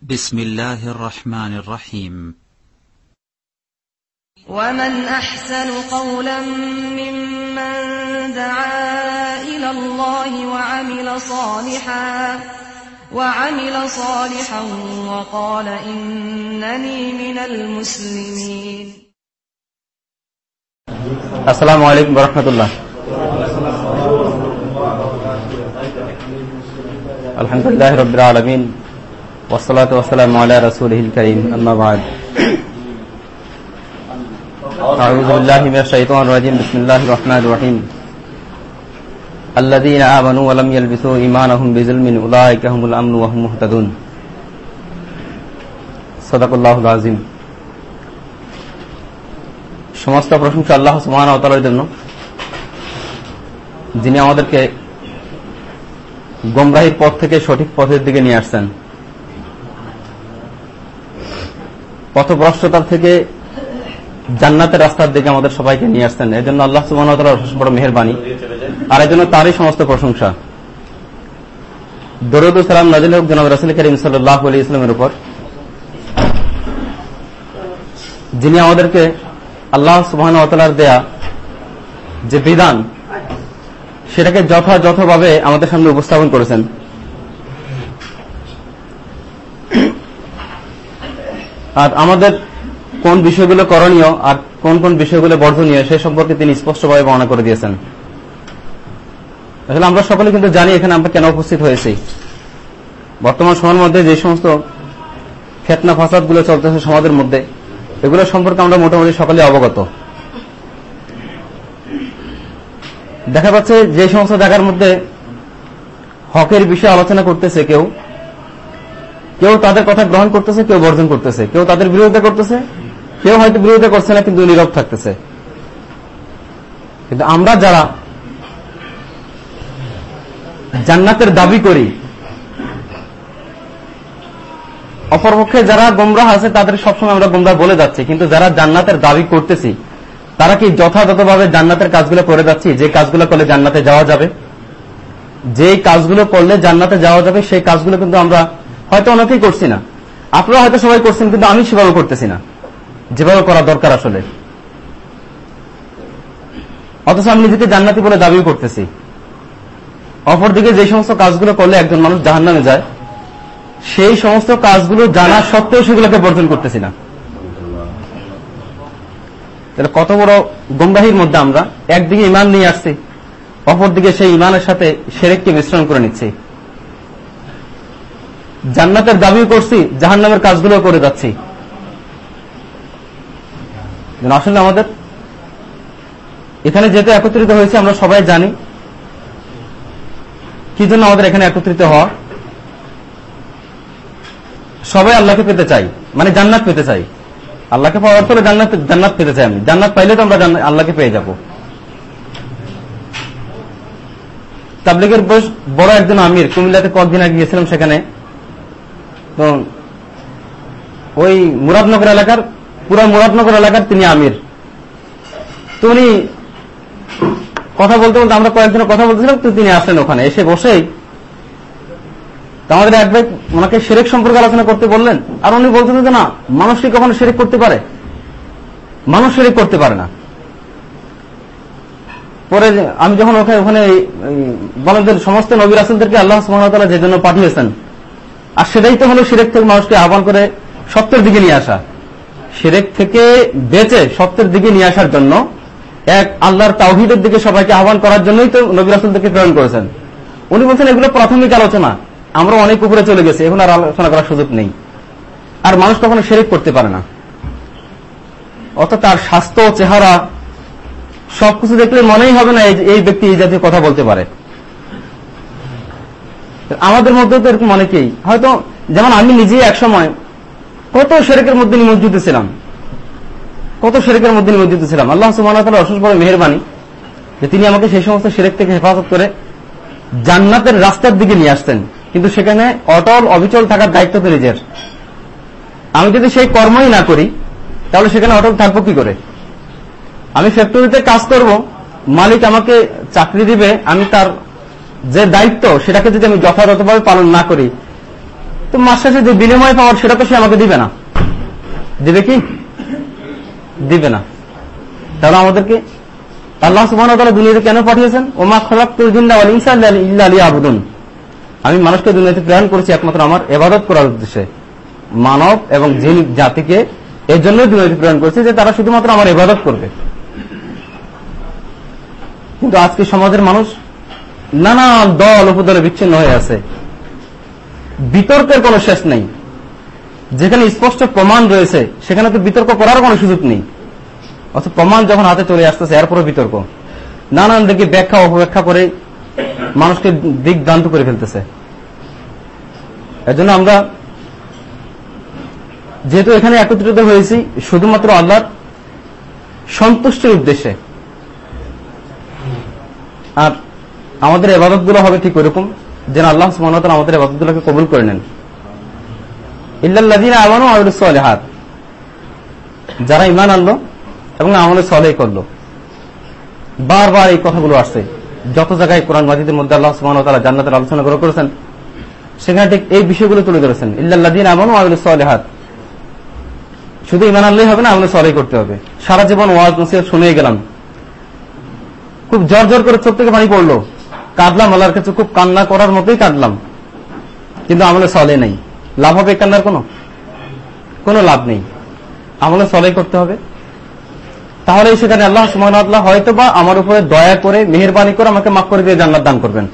بسم الله الرحمن الرحيم. ومن أحسن قولا ممن دعا إلى الله وعمل صالحا وعمل صالحا وقال إنني من المسلمين. السلام عليكم ورحمة الله. الحمد لله رب العالمين. ওসলাত ওসালাম আলা রসুল করিম আম্মা বাদ أعوذ بالله من الشيطان الرجيم بسم الله الرحمن الرحيم الذين آمنوا ولم يلبسوا إيمانهم بظلم أولئك هم الأمن وهم مهتدون صدق الله العظيم সমস্ত প্রশংসা আল্লাহ সুমানের জন্য যিনি আমাদেরকে গোমরাহির পথ থেকে সঠিক পথের দিকে নিয়ে আসছেন পথভ্রষ্টতার থেকে জান্নাতের রাস্তার দিকে আমাদের সবাইকে নিয়ে আসছেন। এর জন্য আল্লাহ সুবাহ বড় মেহরবানি। আর এই জন্য তারই সমস্ত প্রশংসা। দরুদ সালাম নাজিল হক জনাব রাসুল করিম সাল্লাহ আলী ইসলামের উপর। যিনি আমাদেরকে আল্লাহ সুবাহর দেয়া যে বিধান, সেটাকে যথাযথভাবে আমাদের সামনে উপস্থাপন করেছেন। আর আমাদের কোন বিষয়গুলো করণীয় আর কোন কোন বিষয়গুলো বর্জনীয় সে সম্পর্কে তিনি স্পষ্টভাবে বর্ণনা করে দিয়েছেন। আসলে আমরা সকলে কিন্তু জানি এখানে আমরা কেন উপস্থিত হয়েছি। বর্তমান সময়ের মধ্যে যে সমস্ত ফেতনা ফাসাদগুলো চলতেছে সমাজের মধ্যে, এগুলো সম্পর্কে আমরা মোটামুটি সকলে অবগত। দেখা যাচ্ছে যে সমস্ত জায়গার মধ্যে হকের বিষয়ে আলোচনা করতেছে কেউ কেউ তাদের কথা গ্রহণ করতেছে, কেউ বর্জন করতেছে। কেউ তাদের বিরোধিতা করতেছে, কেউ হয়তো বিরোধিতা করছে না, কিন্তু নীরব থাকতেছে। কিন্তু আমরা যারা জান্নাতের দাবি করি, অপরপক্ষে যারা গোমরাহ আছে, তাদের সবসময় আমরা গোমরাহ বলে যাচ্ছি। কিন্তু যারা জান্নাতের দাবি করতেছি, তারা কি যথাযথভাবে জান্নাতের কাজগুলো করে যাচ্ছি? যে কাজগুলো করলে জান্নাতে যাওয়া যাবে? যে কাজগুলো করলে জান্নাতে যাওয়া যাবে, সেই কাজগুলো কিন্তু আমরা হয়তো অনেকেই করছি না। আপনারা হয়তো সবাই করছেন, কিন্তু আমি সেভাবে করতেছি না। যেভাবে করা দরকার আসলে। অথচ আমি নিজেকে জান্নাতি বলে দাবিও করতেছি। অপরদিকে যে সমস্ত কাজগুলো করলে একজন মানুষ জাহান নামে যায়, সেই সমস্ত কাজগুলো জানা সত্ত্বেও সেগুলোকে বর্জন করতেছি না। কত বড় গম্বাহির মধ্যে আমরা একদিকে ইমান নিয়ে আসছি, অপরদিকে সেই ইমানের সাথে সেরেককে মিশ্রণ করে নিচ্ছি। জান্নাতের দাবিও করছি জাহান নামের কাজগুলো করে যাচ্ছি। আসলে আমাদের? এখানে যেতে একত্রিত হয়েছে, আমরা সবাই জানি। কি জন্য আমাদের এখানে একত্রিত হওয়া? সবাই আল্লাহকে পেতে চাই মানে জান্নাত পেতে চাই। আল্লাহকে পাওয়ার পরে জান্নাত জান্নাত পেতে চাই আমি। জান্নাত পাইলে তো আমরা আল্লাহকে পেয়ে যাব। তাবলিগের বয়স বড় একজন আমির। কুমিল্লাতে কয়েকদিন আগে গিয়েছিলাম সেখানে। তো ওই মুরাদনগর এলাকার, পুরা মুরাদনগর এলাকার তিনি আমির। তো উনি কথা বলতে বলতে আমরা কয়েকদিনের কথা বলতেছিলাম, তো তিনি আসলেন ওখানে, এসে বসেই। আমাদের এক ভাই ওনাকে সেরেক সম্পর্কে আলোচনা করতে বললেন, আর উনি বলতেন যে না, মানুষ কি কখনো সেরেক করতে পারে? মানুষ সেরেক করতে পারে না। পরে আমি যখন ওখানে ওখানে বলেন সমস্ত নবী রাসুলদেরকে আল্লাহ সুহামতাল্লাহ যে জন্য পাঠিয়েছেন আর সেটাই তো হলো সিরেক থেকে মানুষকে আহ্বান করে সত্যের দিকে নিয়ে আসা। সিরেক থেকে বেঁচে সত্যের দিকে নিয়ে আসার জন্য এক আল্লাহর তাওহিদের দিকে সবাইকে আহ্বান করার জন্যই তো নবী রাসুলদেরকে প্রেরণ করেছেন। উনি বলছেন, এগুলো প্রাথমিক আলোচনা। আমরা অনেক উপরে চলে গেছি, এখন আর আলোচনা করার সুযোগ নেই। আর মানুষ কখনো সেরেক করতে পারে না। অত তার স্বাস্থ্য, চেহারা সবকিছু দেখলে মনেই হবে না এই ব্যক্তি এই জাতীয় কথা বলতে পারে। আমাদের মধ্যে তো এরকম অনেকেই। হয়তো যেমন আমি নিজেই এক সময় কত শেরেকের মধ্যে নিমজ্জিত ছিলাম। কত শেরেকের মধ্যে নিমজ্জিত ছিলাম। আল্লাহ সুবাহ অশেষ বড় মেহরবানি যে তিনি আমাকে সেই সমস্ত শেরেক থেকে হেফাজত করে জান্নাতের রাস্তার দিকে নিয়ে আসতেন। কিন্তু সেখানে অটল, অবিচল থাকার দায়িত্ব তো নিজের। আমি যদি সেই কর্মই না করি, তাহলে সেখানে অটল থাকব কি করে? আমি ফ্যাক্টরিতে কাজ করব, মালিক আমাকে চাকরি দিবে, আমি তার যে দায়িত্ব, সেটাকে যদি আমি যথাযথভাবে পালন না করি, তো মাস যে বিনিময় পাওয়ার, সেটা তো সে আমাকে দিবে না। দিবে কি? দিবে না। তাহলে আমাদেরকে আল্লাহ সুবাহ দুনিয়াতে কেন পাঠিয়েছেন? ওমা খলাক আবুদুন আমি মানুষকে দুনিয়াতে প্রেরণ করেছি একমাত্র আমার এবাদত করার উদ্দেশ্যে। মানব এবং জিন জাতিকে এর জন্যই দুনিয়াতে প্রেরণ করেছি যে তারা শুধুমাত্র আমার এবাদত করবে। কিন্তু আজকে সমাজের মানুষ নানা দল উপদলে বিচ্ছিন্ন হয়ে আছে। বিতর্কের কোনো শেষ নেই। যেখানে স্পষ্ট প্রমাণ রয়েছে, সেখানে তো বিতর্ক করার কোনো সুযোগ নেই। অথচ প্রমাণ যখন হাতে চলে আসতেছে এরপরে বিতর্ক। নানান দিকে ব্যাখ্যা অপব্যাখ্যা করে মানুষকে দিক দান্ত করে ফেলতেছে। এজন্য আমরা যেহেতু এখানে একত্রিত হয়েছি, শুধুমাত্র আল্লাহর সন্তুষ্টির উদ্দেশ্যে। আর আমাদের এবাদতগুলো হবে ঠিক ওরকম যেন আল্লাহ সুমান আমাদের এবাদত গুলোকে কবুল করে নেন। ইল্লাদিন আমানু আউল হাত যারা ইমান আনলো এবং আমলে সলেই করল। বারবার এই কথাগুলো আসছে। যত জায়গায় কোরআন মাজিদের মধ্যে আল্লাহ সুমান জান্নাতের আলোচনা করে করেছেন, সেখানে ঠিক এই বিষয়গুলো তুলে ধরেছেন। ইল্লাদিন আমানু আউল হাত শুধু ইমান আনলেই হবে না, আমলে সলেই করতে হবে। সারা জীবন ওয়াজ, নসিহত শুনে গেলাম। খুব জর জর করে চোখ থেকে পানি পড়ল। কাঁদলাম, আল্লাহর কাছে খুব কান্না করার মতোই কাঁদলাম। কিন্তু আমলে সলে নেই। লাভ হবে কান্নার কোনো? কোনো লাভ নেই। আমলে সলে করতে হবে। তাহলে সেখানে আল্লাহ সুমান আল্লাহ হয়তো বা আমার উপরে দয়া করে, মেহরবানি করে আমাকে মাফ করে দিয়ে জান্নাত দান করবেন।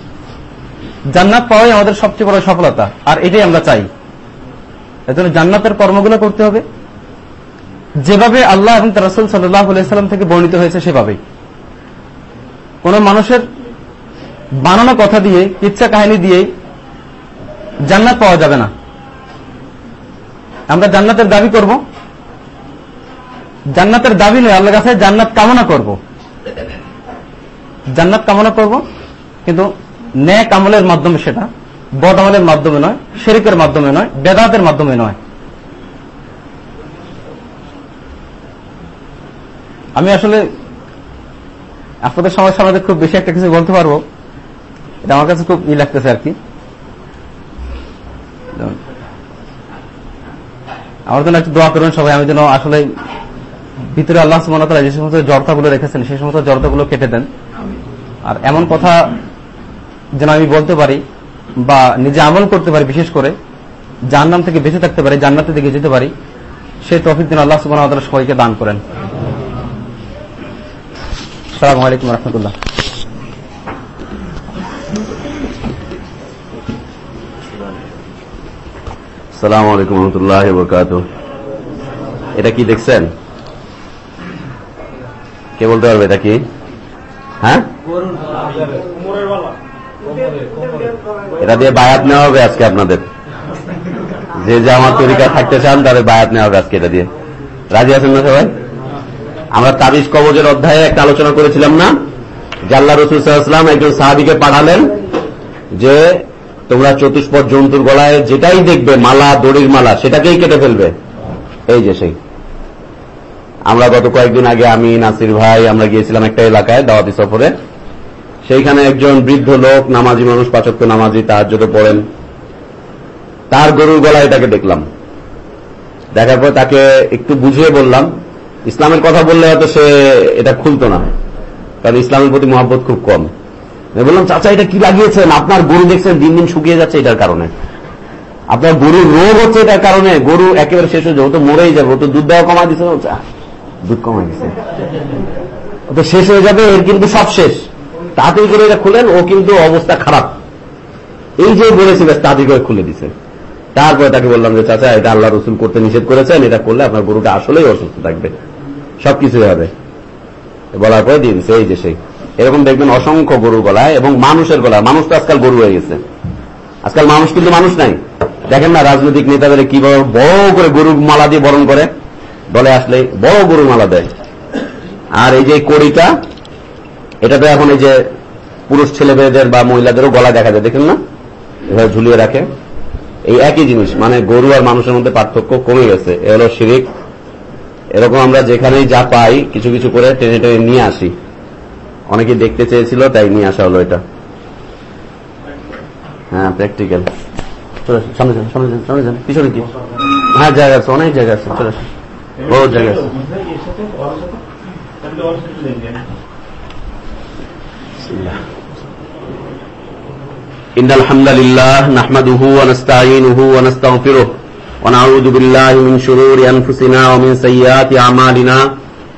জান্নাত পাওয়াই আমাদের সবচেয়ে বড় সফলতা। আর এটাই আমরা চাই। এজন্য জান্নাতের কর্মগুলো করতে হবে। যেভাবে আল্লাহ এবং রাসুল সাল্লাম থেকে বর্ণিত হয়েছে সেভাবেই। কোন মানুষের বানানো কথা দিয়ে, ইচ্ছা কাহিনী দিয়ে জান্নাত পাওয়া যাবে না। আমরা জান্নাতের দাবি করব। জান্নাতের দাবি নয় আল্লাহ কাছে জান্নাত কামনা করব। জান্নাত কামনা করব, কিন্তু ন্যাক আমলের মাধ্যমে সেটা, বদ আমলের মাধ্যমে নয়, শেরিকের মাধ্যমে নয়, বেদাতের মাধ্যমে নয়। আমি আসলে আপনাদের সমস্যা আমাদের খুব বেশি একটা কিছু বলতে পারব। এটা আমার কাছে খুব ই লাগতেছে আর কি। আমার জন্য একটু দোয়া করবেন সবাই আমি যেন আসলে ভিতরে আল্লাহ সুমনতলা যে সমস্ত জড়তাগুলো রেখেছেন সেই সমস্ত জড়তাগুলো কেটে দেন। আর এমন কথা যেন আমি বলতে পারি বা নিজে আমল করতে পারি বিশেষ করে যার নাম থেকে বেঁচে থাকতে পারি জান্নাতের দিকে যেতে পারি সেই তফিক দিন আল্লাহ সুবাহ সবাইকে দান করেন। সালাম আলাইকুম রহমতুল্লাহ। সালাম আলাইকুম রহমতুল্লাহ বরকাত এটা কি দেখছেন? কে বলতে পারবে এটা কি? হ্যাঁ? এটা দিয়ে বায়াত নেওয়া হবে আজকে আপনাদের। যে যে আমার তরিকা থাকতে চান, তাদের বায়াত নেওয়া হবে আজকে এটা দিয়ে। রাজি আছেন না সবাই? আমরা তাবিজ কবজের অধ্যায়ে একটা আলোচনা করেছিলাম না? জাল্লা রসুল সাল্লাম একজন সাহাবিকে পাঠালেন যে তোমরা চতুষ্পদ জন্তুর গলায় যেটাই দেখবে, মালা, দড়ির মালা, সেটাকেই কেটে ফেলবে। এই যে সেই। আমরা গত কয়েকদিন আগে আমি, নাসির ভাই, আমরা গিয়েছিলাম একটা এলাকায়, দাওয়াতি সফরে। সেইখানে একজন বৃদ্ধ লোক, নামাজি মানুষ পাচক্য নামাজি তার যদি পড়েন। তার গরুর গলায় এটাকে দেখলাম। দেখার পর তাকে একটু বুঝিয়ে বললাম, ইসলামের কথা বললে হয়তো সে এটা খুলতো না, কারণ ইসলামের প্রতি মহব্বত খুব কম। বললাম, চাচা, এটা কি লাগিয়েছেন? আপনার গরু দেখছেন, দিন দিন শুকিয়ে যাচ্ছে এটার কারণে। আপনার গরুর রোগ হচ্ছে এটার কারণে। গরু একেবারে শেষ হয়ে যাবে তো মরেই যাবে, ও তো দুধ দেওয়া কমাই দিচ্ছে দুধ কমাই দিচ্ছে তো শেষ হয়ে যাবে, এর কিন্তু সব শেষ। তাড়াতাড়ি করে এটা খুলেন, ও কিন্তু অবস্থা খারাপ। এই যে বলেছি, ব্যাস, তাড়াতাড়ি করে খুলে দিছে। তারপরে তাকে বললাম যে, চাচা, এটা আল্লাহ রসুল করতে নিষেধ করেছেন, এটা করলে আপনার গরুটা আসলেই অসুস্থ থাকবে, সবকিছুই হবে। বলার পরে দিয়ে দিচ্ছে এই যে সেই। এরকম দেখবেন অসংখ্য গরু গলায় এবং মানুষের গলায় মানুষ তো আজকাল গরু হয়ে গেছে। আজকাল মানুষ কিন্তু মানুষ নাই। দেখেন না রাজনৈতিক নেতাদের কীভাবে বড় করে গরু মালা দিয়ে বরণ করে? দলে আসলে বড় গরু মালা দেয়। আর এই যে কড়িটা এটা তো এখন এই যে পুরুষ ছেলে মেয়েদের বা মহিলাদেরও গলা দেখা যায়। দেখেন না? এভাবে ঝুলিয়ে রাখে। এই একই জিনিস মানে গরু আর মানুষের মধ্যে পার্থক্য কমে গেছে। এ হলো শিরিক। এরকম আমরা যেখানেই যা পাই, কিছু কিছু করে টেনে টেনে নিয়ে আসি। অনেকে দেখতে চেয়েছিল তাই নিয়ে আসা হলো এটা হ্যাঁ প্র্যাকটিক্যাল চলে আসুন সামনে যান সামনে যান সামনে যান পিছনে কি হ্যাঁ জায়গা আছে অনেক জায়গা আছে চলে আসুন বহুত জায়গা আছে إن الحمد لله نحمده ونستعينه ونستغفره ونعوذ بالله من شرور أنفسنا ومن سيئات أعمالنا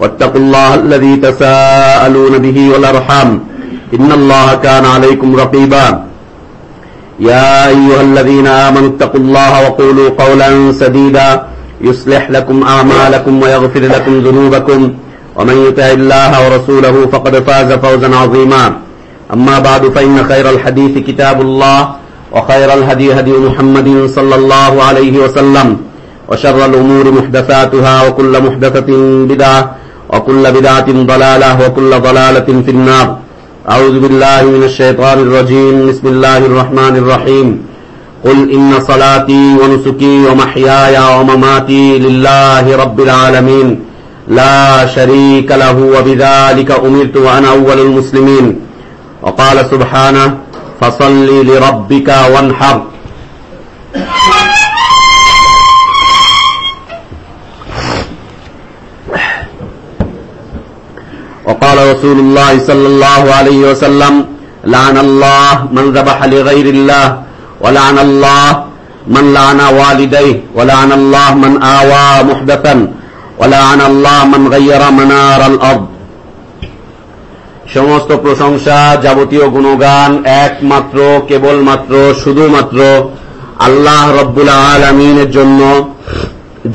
واتقوا الله الذي تساءلون به والأرحام. إن الله كان عليكم رقيبا. يا أيها الذين آمنوا اتقوا الله وقولوا قولا سديدا. يصلح لكم أعمالكم ويغفر لكم ذنوبكم. ومن يطع الله ورسوله فقد فاز فوزا عظيما. أما بعد، فإن خير الحديث كتاب الله وخير الهدي هدي محمد صلى الله عليه وسلم. وشر الأمور محدثاتها وكل محدثة بدعة. وكل بدعة ضلالة وكل ضلالة في النار. أعوذ بالله من الشيطان الرجيم. بسم الله الرحمن الرحيم. قل إن صلاتي ونسكي ومحياي ومماتي لله رب العالمين. لا شريك له وبذلك أمرت وأنا أول المسلمين. وقال سبحانه، فصل لربك وانحر. وقال رسول الله صلى الله عليه وسلم لعن الله من ذبح لغير الله ولعن الله من لعن والديه ولعن الله من آوى محدثا ولعن الله من غير منار الأرض সমস্ত প্রশংসা যাবতীয় গুণগান একমাত্র কেবলমাত্র শুধুমাত্র আল্লাহ রব্বুল আলমিনের জন্য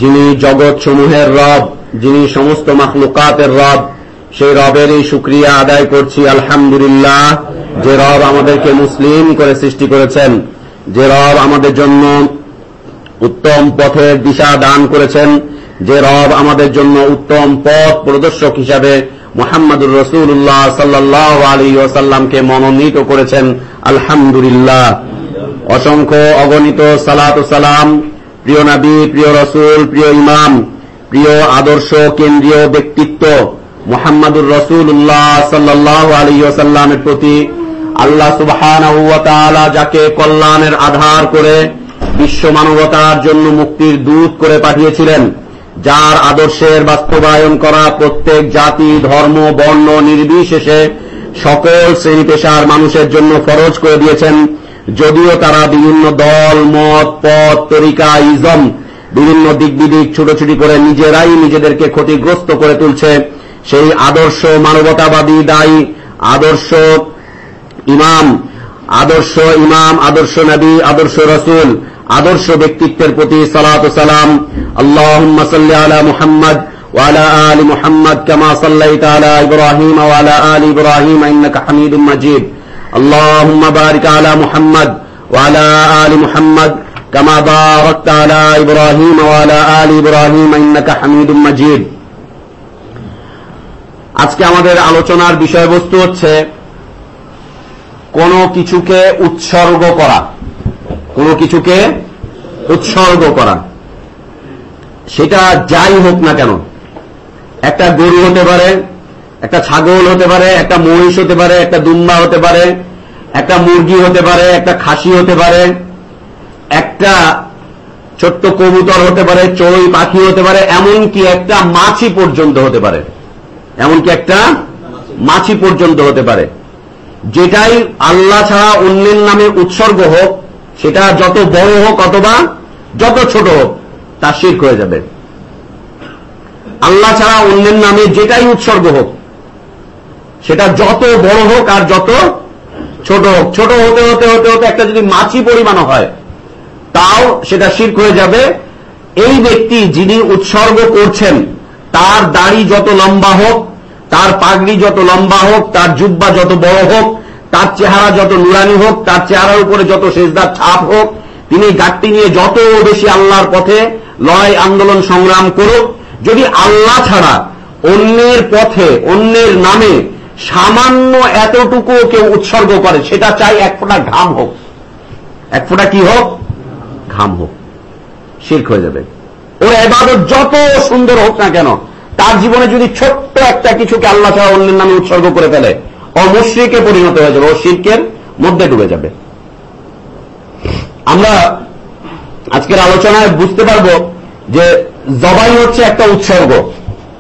যিনি জগৎ সমূহের রব যিনি সমস্ত মাখলুকাতের রব সেই রবেরই শুক্রিয়া আদায় করছি, আলহামদুলিল্লাহ। যে রব আমাদেরকে মুসলিম করে সৃষ্টি করেছেন, যে রব আমাদের জন্য উত্তম পথের দিশা দান করেছেন, যে রব আমাদের জন্য উত্তম পথ প্রদর্শক হিসাবে মোহাম্মদুর রসুল্লাহ সাল্লাহ আলী ওসাল্লামকে মনোনীত করেছেন, আলহামদুলিল্লাহ। অসংখ্য অগণিত সালাত সালাম, প্রিয় নবী, প্রিয় রসুল, প্রিয় ইমাম, প্রিয় আদর্শ, কেন্দ্রীয় ব্যক্তিত্ব মোহাম্মদুর রসুল্লাহ সাল্লাহ আলী ওসাল্লামের প্রতি আল্লাহ সুবহান যাকে কল্যাণের আধার করে বিশ্ব মানবতার জন্য মুক্তির দূত করে পাঠিয়েছিলেন, যার আদর্শের বাস্তবায়ন করা প্রত্যেক জাতি, ধর্ম, বর্ণ নির্বিশেষে সকল শ্রেণি পেশার মানুষের জন্য ফরজ করে দিয়েছেন। যদিও তারা বিভিন্ন দল, মত, পথ, তরিকা, ইজম, বিভিন্ন দিক বিদিক ছুটোছুটি করে নিজেরাই নিজেদেরকে ক্ষতিগ্রস্ত করে তুলছে সেই আদর্শ মানবতাবাদী দায়ী আদর্শ ইমাম আদর্শ ইমাম আদর্শ নবী আদর্শ রসুল আদর্শ ব্যক্তিত্বের প্রতি সালাত সালাম আল্লাহ আলা মুহাম্মদ وعلى آل محمد كما صليت على إبراهيم وعلى آل إبراهيم إنك حميد مجيد اللهم بارك على محمد وعلى آل محمد كما باركت على إبراهيم وعلى آل إبراهيم إنك حميد مجيد আজকে আমাদের আলোচনার বিষয়বস্তু হচ্ছে কোনো কিছুকে উৎসর্গ করা। কোনো কিছুকে উৎসর্গ করা। সেটা যাই হোক না কেন, একটা গরু হতে পারে, একটা ছাগল হতে পারে, একটা মহিষ হতে পারে, একটা দুম্বা হতে পারে, একটা মুরগি হতে পারে, একটা খাসি হতে পারে, একটা ছোট্ট কবুতর হতে পারে, চড়ুই পাখি হতে পারে, এমনকি একটা মাছি পর্যন্ত হতে পারে। এমনকি একটা মাছি পর্যন্ত হতে পারে। যেটাই আল্লাহ ছাড়া অন্যের নামে উৎসর্গ হোক, সেটা যত বড় হোক অথবা যত ছোট হোক, তা শির্ক হয়ে যাবে। আল্লাহ ছাড়া অন্যের নামে যেটাই উৎসর্গ হোক, সেটা যত বড় হোক আর যত ছোট হোক। ছোট হতে হতে হতে হতে একটা যদি মাছি পরিমাণ হয়, তাও সেটা শির্ক হয়ে যাবে। এই ব্যক্তি যিনি উৎসর্গ করছেন তার দাড়ি যত লম্বা হোক, তার পাগড়ি যত লম্বা হোক, তার জুব্বা যত বড় হোক, তার চেহারা যত নুরানি হোক, তার চেহারার উপরে যত সেজদার ছাপ হোক, তিনি গাঠটি নিয়ে যত বেশি আল্লাহর পথে লড়াই, আন্দোলন, সংগ্রাম করুক, যদি আল্লাহ ছাড়া অন্যের পথে, অন্যের নামে সামান্য এতটুকু কেউ উৎসর্গ করে, সেটা চাই এক ফোঁটা ঘাম হোক। এক ফোঁটা কি হোক? ঘাম হোক। শির্ক হয়ে যাবে। ওর এবাদত যত সুন্দর হোক না কেন, তার জীবনে যদি ছোট্ট একটা কিছুকে আল্লাহ ছাড়া অন্যের নামে উৎসর্গ করে ফেলে, ও মুশ্রিকে পরিণত হয়ে যাবে, ও শির্কের মধ্যে ডুবে যাবে। আমরা আজকের আলোচনায় বুঝতে পারব যে জবাই হচ্ছে একটা উৎসর্গ।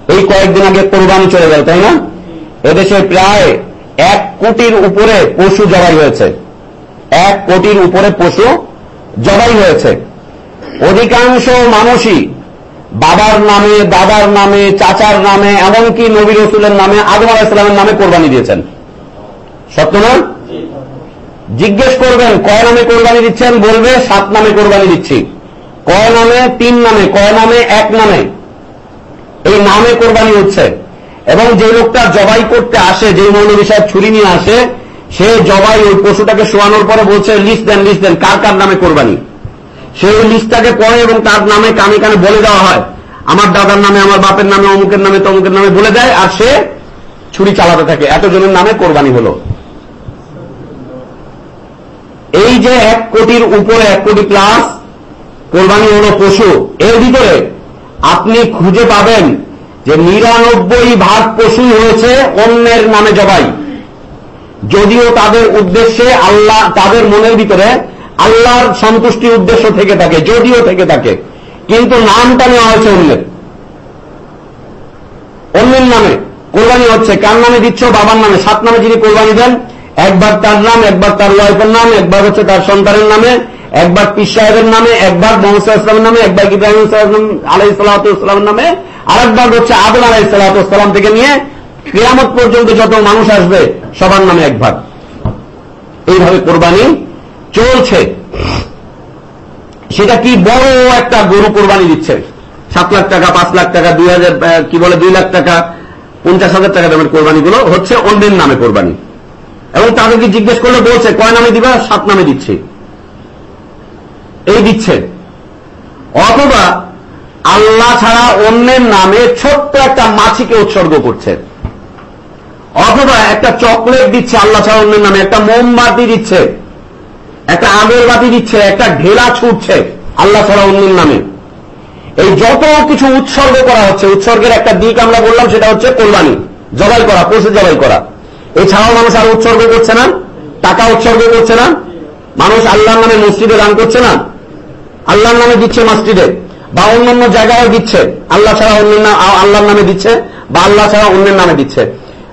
এই কয়েকদিন আগে কোরবানি চলে গেল, তাই না? এদেশে প্রায় এক কোটির উপরে পশু জবাই হয়েছে। এক কোটির উপরে পশু জবাই হয়েছে। অধিকাংশ মানুষই বাবার নামে, দাদার নামে, চাচার নামে, এমনকি নবী রসুলের নামে, আদম আলাহিসামের নামে কোরবানি দিয়েছেন। সত্য না? জিজ্ঞেস করবেন, কয় নামে কোরবানি দিচ্ছেন? বলবে, সাত নামে কোরবানি দিচ্ছি। কয় নামে? তিন নামে। কয় নামে? এক নামে। এই নামে কোরবানি হচ্ছে। এবং যে লোকটা জবাই করতে আসে, যে মৌলবী সাহেব ছুরি নিয়ে আসে, সে জবাই ওই পশুটাকে শোয়ানোর পরে বলছে, লিস্ট দেন লিস্ট দেন, কার কার নামে কোরবানি? সে ওই লিস্টটাকে পড়ে এবং তার নামে কানে কানে বলে দেওয়া হয়। আমার দাদার নামে, আমার বাপের নামে, অমুকের নামে, তমুকের নামে বলে দেয় আর সে ছুরি চালাতে থাকে। এতজনের নামে কোরবানি হলো। এই যে এক কোটির উপরে এক কোটি প্লাস কোরবানি হলো পশু, এর ভিতরে আপনি খুঁজে পাবেন যে নিরানব্বই ভাগ পশুই হয়েছে অন্যের নামে জবাই। যদিও তাদের উদ্দেশ্যে আল্লাহ, তাদের মনের ভিতরে আল্লাহর সন্তুষ্টি উদ্দেশ্য থেকে থাকে, যদিও থেকে থাকে, কিন্তু নামটা নেওয়া হয়েছে অন্যের। অন্যের নামে কোরবানি হচ্ছে, কার নামে দিচ্ছ? বাবার নামে। সাত নামে যিনি কোরবানি দেন, একবার তার নাম, একবার তার ওয়াইফের নাম, একবার হচ্ছে তার সন্তানের নামে, একবার পিস সাহেবের নামে, একবার মোহাম্মদ ইসলামের নামে, একবার ইব্রাহিম আলাই সালাতামের নামে, আরেকবার হচ্ছে আদম আলাই সালাতাম থেকে নিয়ে কেয়ামত পর্যন্ত যত মানুষ আসবে, সবার নামে একবার। এইভাবে কোরবানি চলছে। সেটা কি বড় একটা গরু কোরবানি দিচ্ছে? সাত লাখ টাকা, পাঁচ লাখ টাকা, দুই হাজার কি বলে, দুই লাখ টাকা, পঞ্চাশ হাজার টাকা দামের কোরবানিগুলো হচ্ছে অন্যের নামে কোরবানি। এবং তাদেরকে জিজ্ঞেস করলে, বলছে, কয় নামে দিবা? সাত নামে দিচ্ছে। এই দিচ্ছে। অথবা আল্লাহ ছাড়া অন্যের নামে ছোট্ট একটা মাছিকে উৎসর্গ করছে। অথবা একটা চকলেট দিচ্ছে, আল্লাহ ছাড়া অন্যের নামে। একটা মোমবাতি দিচ্ছে। একটা আগরবাতি দিচ্ছে, একটা ঢেলা ছুটছে, আল্লাহ ছাড়া অন্যের নামে। এই যত কিছু উৎসর্গ করা হচ্ছে, উৎসর্গের একটা দিক আমরা বললাম, সেটা হচ্ছে কোরবানি। জবাই করা, পশু জবাই করা। এছাড়াও মানুষ আর উৎসর্গ করছে না, টাকা উৎসর্গ করছে না, মানুষ আল্লাহর নামে মসজিদে দান করছে না, আল্লাহর নামে দিচ্ছে মসজিদে, বা অন্যান্য জায়গায় দিচ্ছে, আল্লাহ ছাড়া অন্য আল্লাহর নামে দিচ্ছে, বা আল্লাহ ছাড়া অন্যের নামে দিচ্ছে।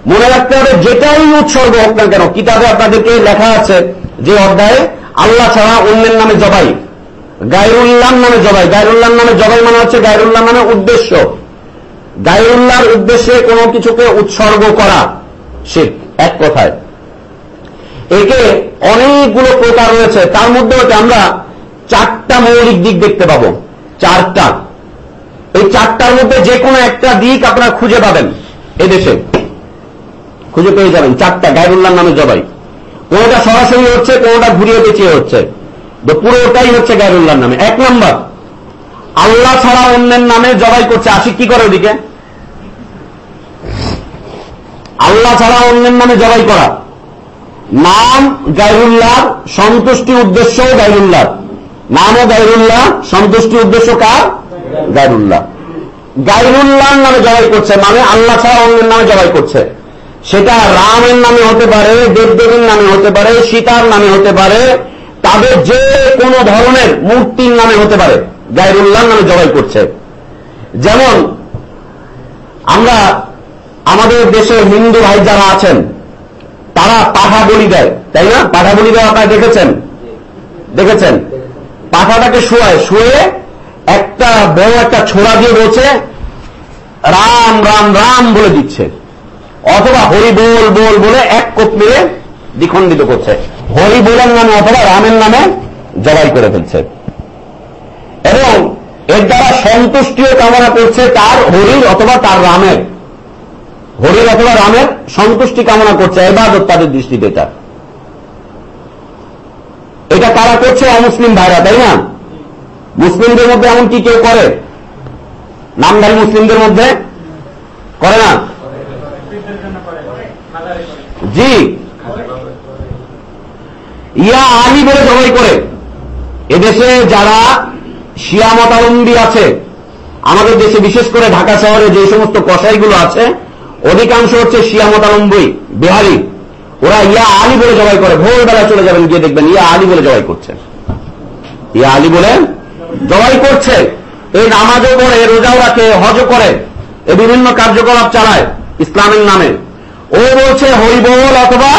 মনে রাখতে হবে, যেটাই উৎসর্গ হোক না কেন, কিতাবে আপনাদেরকে লেখা আছে যে অধ্যায়ে আল্লাহ ছাড়া অন্যের নামে জবাই। গায়রুল্লাহ নামে জবাই। গায়রুল্লাহ নামে জবাই মানে হচ্ছে গায়রুল্লাহ নামে উদ্দেশ্য। গায়রুল্লাহর উদ্দেশ্যে কোনো কিছুকে উৎসর্গ করা সে এক কথায়। একে অনেকগুলো প্রকার রয়েছে। তার মধ্যে হচ্ছে আমরা চারটা মৌলিক দিক দেখতে পাবো। চারটা। এই চারটার মধ্যে যে কোনো একটা দিক আপনারা খুঁজে পাবেন। এদেশে। খুঁজে পেয়ে যাবেন। চারটা। গায়রুল্লাহ নামে জবাই। কোনটা সরাসরি হচ্ছে, কোনটা ঘুরিয়ে পেঁচিয়ে হচ্ছে। তো পুরোটাই হচ্ছে গায়রুল্লাহ নামে। এক নম্বর, আল্লাহ ছাড়া অন্যের নামে জবাই করছে। আশিক কি করে ওদিকে? আল্লাহ ছাড়া অন্যের নামে জবাই করা। নাম গায়রুল্লাহ সন্তুষ্টি উদ্দেশ্য গায়রুল্লাহ নামও গায়রুল্লাহ, সন্তুষ্টি উদ্দেশ্য কার? গায়রুল্লাহ। গায়রুল্লাহ নামে জবাই করছে মানে আল্লাহ ছাড়া অন্যের নামে জবাই করছে। সেটা রামের নামে হতে পারে, দেবদেবীর নামে হতে পারে, সীতার নামে হতে পারে তাদের যে কোনো ধরনের মূর্তির নামে হতে পারে গায়রুল্লাহ নামে জবাই করছে। যেমন, আমরা আমাদের দেশে হিন্দু ভাই যারা আছেন, তারা পাঠা বলি দেয়, তাই না? পাঠা বলি দেওয়া আপনারা দেখেছেন? দেখেছেন? পাঠাটাকে শোয়ায়, শুয়ে একটা বড় একটা ছোড়া দিয়ে বলছে, রাম রাম রাম বলে দিচ্ছে। অথবা হরি বল বল বলে এক কোপ মিলে দ্বিখণ্ডিত করছে। হরি বলের নামে অথবা রামের নামে জবাই করে ফেলছে। এবং এর দ্বারা সন্তুষ্টিও কামনা করছে তার হরির অথবা তার রামের। হরির অথবা রামের সন্তুষ্টি কামনা করছে, এবাদত তাদের দৃষ্টিতে তার এটা কারা করছে? অমুসলিম ভাইরা, তাই না? মুসলিমদের মধ্যে এমন কি কেউ করে? নামধারী মুসলিমদের মধ্যে? করে না? জি। ইয়া আলী বলে জবাই করে। এদেশে যারা শিয়া মতাবলম্বী আছে, আমাদের দেশে বিশেষ করে ঢাকা শহরে যে সমস্ত কসাইগুলো আছে, অধিকাংশ হচ্ছে শিয়া মতাবলম্বী বিহারি ওরা ইয়া আলী বলে জবাই করে। ভোরবেলা চলে যাবেন, গিয়ে দেখবেন ইয়া আলী বলে জবাই করছে। ইয়া আলী বলে জবাই করছে। এই নামাজও পড়ে, রোজাও রাখে, হজও করে। এ বিভিন্ন কার্যকলাপ চালায় ইসলামের নামে। ও বলছে হরিবল অথবা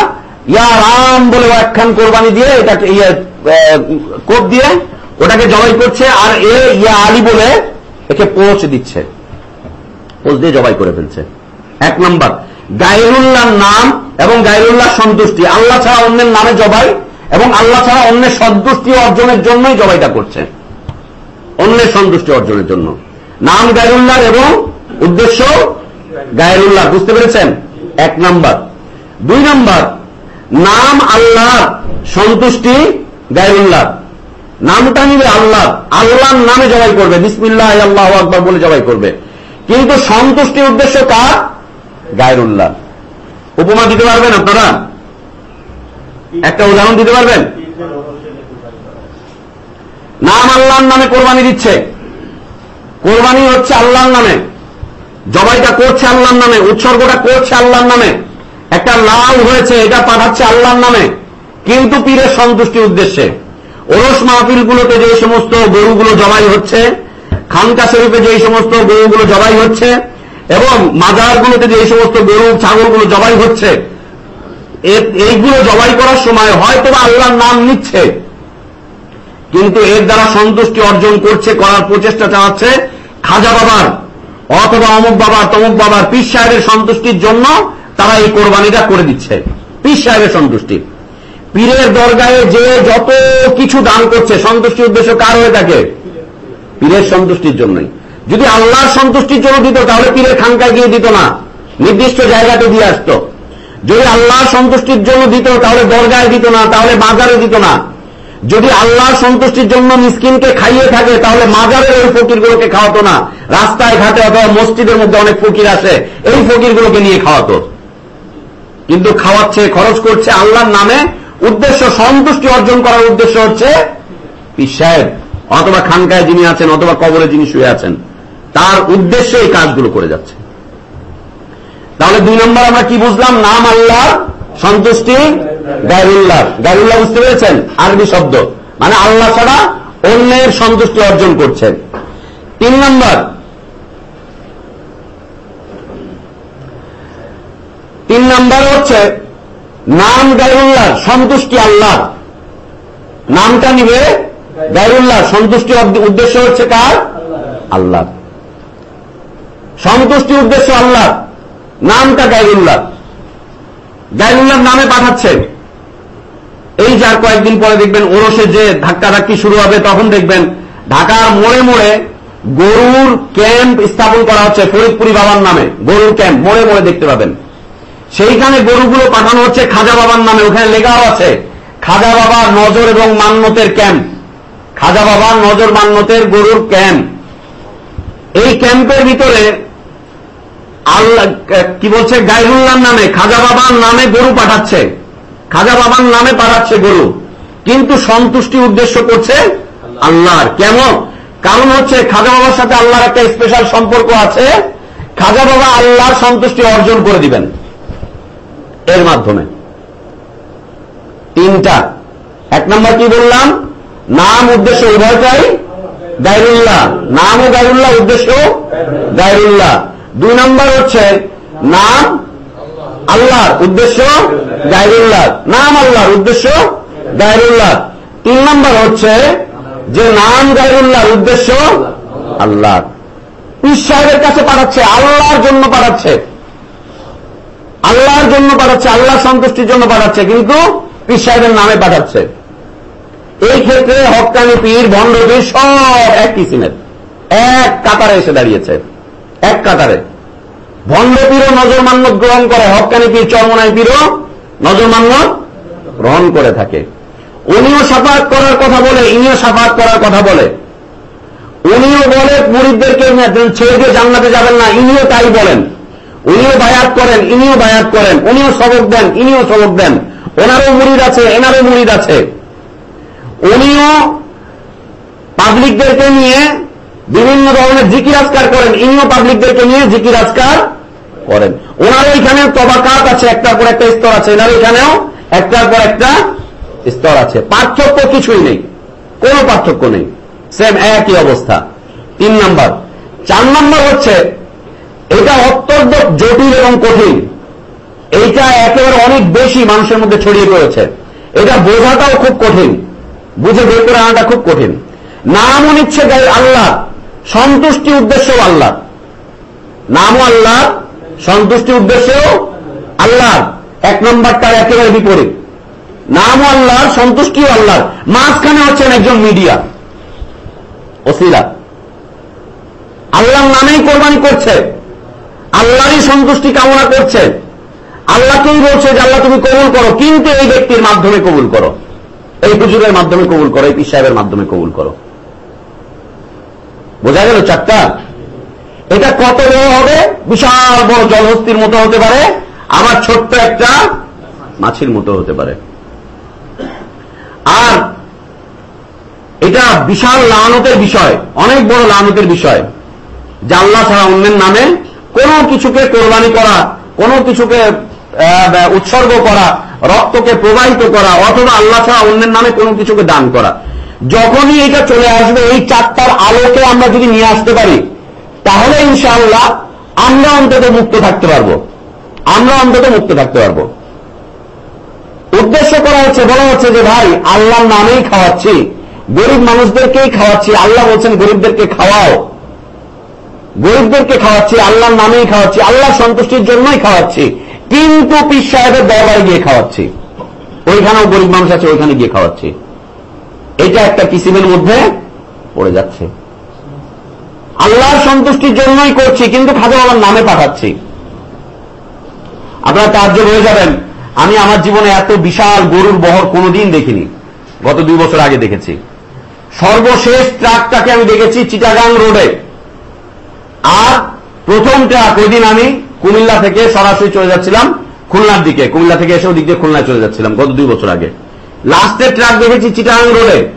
ইয়া রাম বলে একখান কোরবানি দিয়ে এটাকে ইয়ে কোপ দিয়ে ওটাকে জবাই করছে আর এ ইয়া আলী বলে একে পৌঁছে দিচ্ছে। পোষ দিয়ে জবাই করে ফেলছে। এক নম্বর, গায়রুল্লাহর নাম এবং গায়রুল্লাহ সন্তুষ্টি। আল্লাহ ছাড়া অন্যের নামে জবাই এবং আল্লাহ ছাড়া অন্যের সন্তুষ্টি অর্জনের জন্যই জবাইটা করছে। অন্যের সন্তুষ্টি অর্জনের জন্য। নাম গায়রুল্লাহ এবং উদ্দেশ্য গায়রুল্লাহ বুঝতে পেরেছেন? এক নাম্বার। দুই নাম্বার, নাম আল্লাহ, সন্তুষ্টি, গায়রুল্লাহ। নামটা নিবে আল্লাহ। আল্লাহর নামে জবাই করবে। বিসমিল্লাহ, আল্লাহ আকবর বলে জবাই করবে। কিন্তু সন্তুষ্টির উদ্দেশ্য কার? গায়রুল্লাহ। উপমা দিতে পারবেন আপনারা? একটা উদাহরণ দিতে পারবেন? নাম আল্লাহর নামে কোরবানি দিচ্ছে। কোরবানি হচ্ছে আল্লাহর নামে। জবাইটা করছে আল্লাহর নামে, উৎসর্গটা করছে আল্লাহর নামে। একটা লাল হয়েছে, এটা পাঠাচ্ছে আল্লাহর নামে। কিন্তু পীরের সন্তুষ্টি উদ্দেশ্যে ওরস মাহফিলগুলোতে যে সমস্ত গরুগুলো জবাই হচ্ছে, খানকা শরীফে যে সমস্ত গরুগুলো জবাই হচ্ছে, এবং মাজারগুলোতে যে সমস্ত গরু, ছাগলগুলো জবাই হচ্ছে এইগুলো জবাই করার সময় হয়তো বা আল্লাহর নাম নিচ্ছে। কিন্তু এর দ্বারা সন্তুষ্টি অর্জন করছে, করার প্রচেষ্টা চালাচ্ছে খাজা বাবার। অথবা অমুক বাবার, তমুক বাবার পীর সাহেবের সন্তুষ্টির জন্য তারা এই কোরবানিটা করে দিচ্ছে। পীর সাহেবের সন্তুষ্টি। পীরের দরগায় যে যত কিছু দান করছে, সন্তুষ্টির উদ্দেশ্য কার হয়ে থাকে? পীরের সন্তুষ্টির জন্যই। যদি আল্লাহর সন্তুষ্টির জন্য দিত, তাহলে পীরের খানকায় গিয়ে দিত না। নির্দিষ্ট জায়গাতে দিয়ে আসত। যদি আল্লাহর সন্তুষ্টির জন্য দিত, তাহলে দরগায় দিত না, তাহলে বাজারে দিত না। যদি আল্লাহর সন্তুষ্টির জন্য মিসকিনকে খাইয়ে থাকে, তাহলে মাজারের ওই ফকিরগুলোকে খাওয়াতো না। রাস্তায়, ঘাটে অথবা মসজিদের মধ্যে অনেক ফকির আছে এই ফকিরগুলোকে নিয়ে খাওয়াতো। কিন্তু খাওয়াচ্ছে, খরচ করছে আল্লাহর নামে। উদ্দেশ্য সন্তুষ্টি অর্জন করার উদ্দেশ্য হচ্ছে পীর সাহেব, অথবা খানকায় যিনি আছেন, অথবা কবরে যিনি শুয়ে আছেন, তার উদ্দেশ্যে এই কাজগুলো করে যাচ্ছে। তাহলে দুই নম্বর আমরা কি বুঝলাম? নাম আল্লাহ সন্তুষ্টি গায়রুল্লাহ গায়রুল্লাহ বুঝতে পেরেছেন? আরবি শব্দ। মানে আল্লাহ ছাড়া অন্যের সন্তুষ্টি অর্জন করছেন। তিন নম্বর। তিন নম্বর হচ্ছে, নাম গায়রুল্লাহ সন্তুষ্টি আল্লাহ। নামটা নিবে গায়রুল্লাহ সন্তুষ্টি উদ্দেশ্য হচ্ছে কার? আল্লাহ। সন্তুষ্টি উদ্দেশ্য আল্লাহ। নামটা গায়রুল্লাহ গায়রুল্লাহর নামে পাঠাচ্ছে। এই যার কয়েকদিন পরে দেখবেন ওরসে যে ধাক্কা ধাক্কি শুরু হবে, তখন দেখবেন ঢাকার মোড়ে মোড়ে গরুর ক্যাম্প স্থাপন করা হচ্ছে ফরিদপুরি বাবার নামে, গরুর ক্যাম্প, মোড়ে মোড়ে দেখতে পাবেন। সেইখানে গরুগুলো পাঠানো হচ্ছে খাজা বাবার নামে, ওখানে লেখাও আছে, খাজা বাবার নজর এবং মান্যতের ক্যাম্প। খাজা বাবার নজর মান্যতের গরুর ক্যাম্প। এই ক্যাম্পের ভিতরে আল্লাহ কি বলছে? গাইরুল্লাহর নামে, খাজা বাবার নামে গরু পাঠাচ্ছে। খাজা বাবার নামে পাঠাচ্ছে গরু। কিন্তু সন্তুষ্টি উদ্দেশ্য করছে আল্লাহর। কেমন? কারণ হচ্ছে, খাজা বাবার সাথে আল্লাহর একটা স্পেশাল সম্পর্ক আছে। খাজা বাবা আল্লাহর সন্তুষ্টি অর্জন করে দিবেন। এর মাধ্যমে। তিনটা। এক নম্বর কি বললাম? নাম, উদ্দেশ্য উভয়টাই গাইরুল্লাহ। নাম ও গাইরুল্লাহ, উদ্দেশ্য গাইরুল্লাহ। দুই নম্বর হচ্ছে নাম আল্লাহর উদ্দেশ্য গাইরুল্লাহ নাম আল্লাহর উদ্দেশ্য গাইরুল্লাহ তিন নম্বর হচ্ছে যে নাম গাইরুল্লাহর উদ্দেশ্য আল্লাহ। সাহেবের কাছে পাঠাচ্ছে, আল্লাহর জন্য পাঠাচ্ছে। আল্লাহর জন্য পাঠাচ্ছে আল্লাহ সন্তুষ্টির জন্য পাঠাচ্ছে, কিন্তু পীর সাহেবের নামে পাঠাচ্ছে। এই ক্ষেত্রে হকানি পীর ভণ্ড পীর সব এক কিসিমের এক কাতারে এসে দাঁড়িয়েছে। এক কাতারে। ভণ্ড পীরও নজর মান্য গ্রহণ করে, হকানি পীর চরমনায় পীরও নজর মান্য গ্রহণ করে থাকে। উনিও সাফাত করার কথা বলে, ইনিও সাফাত করার কথা বলে। উনিও বলে মুরিদদেরকে ছেড়ে দিয়ে জান্নাতে যাবেন না, ইনিও তাই বলেন। উনিও বায়াত করেন, ইনিও বায়াত করেন। উনিও সবক দেন, ইনিও সবক দেন। ওনারও মুরিদ আছে, এনারও মুরিদ আছে। উনিও পাবলিকদেরকে নিয়ে বিভিন্ন ধরনের জিকির আজকার করেন। ইনিও পাবলিকদেরকে নিয়ে জিকির আজকার করেন। ওনার এখানে তবাকাত আছে, একটার পর একটা স্তর আছে। এনার এখানেও একটার পর একটা স্তর আছে। পার্থক্য কিছুই নেই। কোনো পার্থক্য নেই। সেম একই অবস্থা। তিন নাম্বার। চার নাম্বার হচ্ছে, এটা অত্যন্ত জটিল এবং কঠিন। এইটা একেবারে অনেক বেশি মানুষের মধ্যে ছড়িয়ে পড়েছে। এটা বোঝাটাও খুব কঠিন। বুঝে বের করে আনাটা খুব কঠিন। নামও নিচ্ছে গাই আল্লাহ। সন্তুষ্টি উদ্দেশ্যও আল্লাহ নামও আল্লাহ সন্তুষ্টি উদ্দেশ্যও আল্লাহ এক নম্বরটার একেবারে বিপরীত। নামও আল্লাহর, সন্তুষ্টিও আল্লাহর। মাঝখানে হচ্ছেন একজন মিডিয়া, ওসিলা। আল্লাহর নামেই কোরবানি করছে। আল্লাহরই সন্তুষ্টি কামনা করছে। আল্লাহকেই বলছে যে, আল্লাহ, তুমি কবুল করো। কিন্তু এই ব্যক্তির মাধ্যমে কবুল করো। এই হুজুরের মাধ্যমে কবুল করো, এই পীর সাহেবের মাধ্যমে কবুল করো। বোঝা গেল চারটা? এটা কত বড় হবে? বিশাল বড় জলহস্তির মতো হতে পারে। আবার ছোট্ট একটা মাছির মতো হতে পারে। আর এটা বিশাল লানতের বিষয়, অনেক বড় লানতের বিষয়। আল্লাহ ছাড়া অন্যের নামে কোনো কিছুকে কোরবানি করা, কোনো কিছুকে উৎসর্গ করা, রক্তকে প্রবাহিত করা, অথবা আল্লাহ ছাড়া অন্যের নামে কোনো কিছুকে দান করা। যখনই এটা চলে আসবে, এই চারটার আলোকে আমরা যদি নিয়ে আসতে পারি, তাহলে ইনশাআল্লাহ আমরা অন্তত মুক্ত থাকতে পারব। আমরা অন্তত মুক্ত থাকতে পারব। উদ্দেশ্য করা হচ্ছে, বলা হচ্ছে যে ভাই, আল্লাহর নামেই খাওয়াচ্ছি। গরিব মানুষদেরকেই খাওয়াচ্ছি। আল্লাহ বলছেন, গরিবদেরকে খাওয়াও। গরিবদেরকে খাওয়াচ্ছি, আল্লাহর নামেই খাওয়াচ্ছি। আল্লাহ সন্তুষ্টির জন্যই খাওয়াচ্ছি। কিন্তু পীর সাহেবের দরবারে গিয়ে খাওয়াচ্ছি। ওইখানেও গরিব মানুষ আছে, ওইখানে গিয়ে খাওয়াচ্ছি। এটা একটা কিসিমের মধ্যে পড়ে যাচ্ছে। আল্লাহর সন্তুষ্টির জন্যই করছি, কিন্তু খাজা বাবার নামে পাঠাচ্ছি। আপনারা তার্য হয়ে যাবেন। আমি আমার জীবনে এত বিশাল গরুর বহর কোনোদিন দেখিনি। গত দুই বছর আগে দেখেছি। সর্বশেষ ট্রাকটাকে আমি দেখেছি চিটাগাং রোডে। আর প্রথম ট্রাক ওই দিন আমি কুমিল্লা থেকে সরাসরি চলে যাচ্ছিলাম খুলনার দিকে। কুমিল্লা থেকে এসে ওদিক দিয়ে খুলনায় চলে যাচ্ছিলাম গত দুই বছর আগে। লাস্টের ট্রাক দেখেছি চিটাগাং রোডে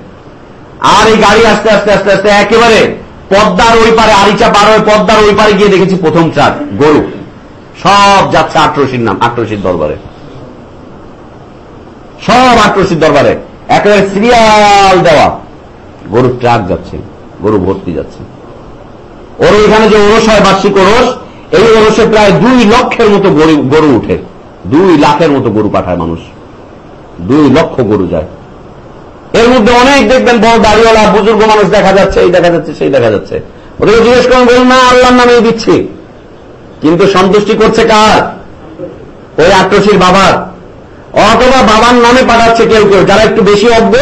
আর এই গাড়ি আস্তে আস্তে আস্তে আস্তে একেবারে পদ্মার ওই পারে, আরিচা পার হয়ে পদ্মার ওই পারে গিয়ে দেখেছি প্রথম ট্রাক গরু। সব যাচ্ছে আট্রসির নাম আট্রসির দরবারে। সব আট্রসির দরবারে। একেবারে সিরিয়াল দেওয়া। গরুর ট্রাক যাচ্ছে, গরু ভর্তি যাচ্ছে। ওর এখানে যে ওরস হয়, বার্ষিক ওরস, এই ওরসে প্রায় দুই লক্ষের মতো গরু উঠে। দুই লাখের মতো গরু পাঠায় মানুষ। দুই লক্ষ গরু যায়। এর মধ্যে অনেক দেখবেন বড় দাড়িওয়ালা, বুজুর্গ মানুষ দেখা যাচ্ছে, এই দেখা যাচ্ছে, সেই দেখা যাচ্ছে। ওদেরকে জিজ্ঞেস করেন, বলুন, না, আল্লাহর নামে দিচ্ছি। কিন্তু সন্তুষ্টি করছে কার? ওই আট্রসির বাবার। অথবা বাবার নামে পাঠাচ্ছে কেউ কেউ, যারা একটু বেশি অজ্ঞ,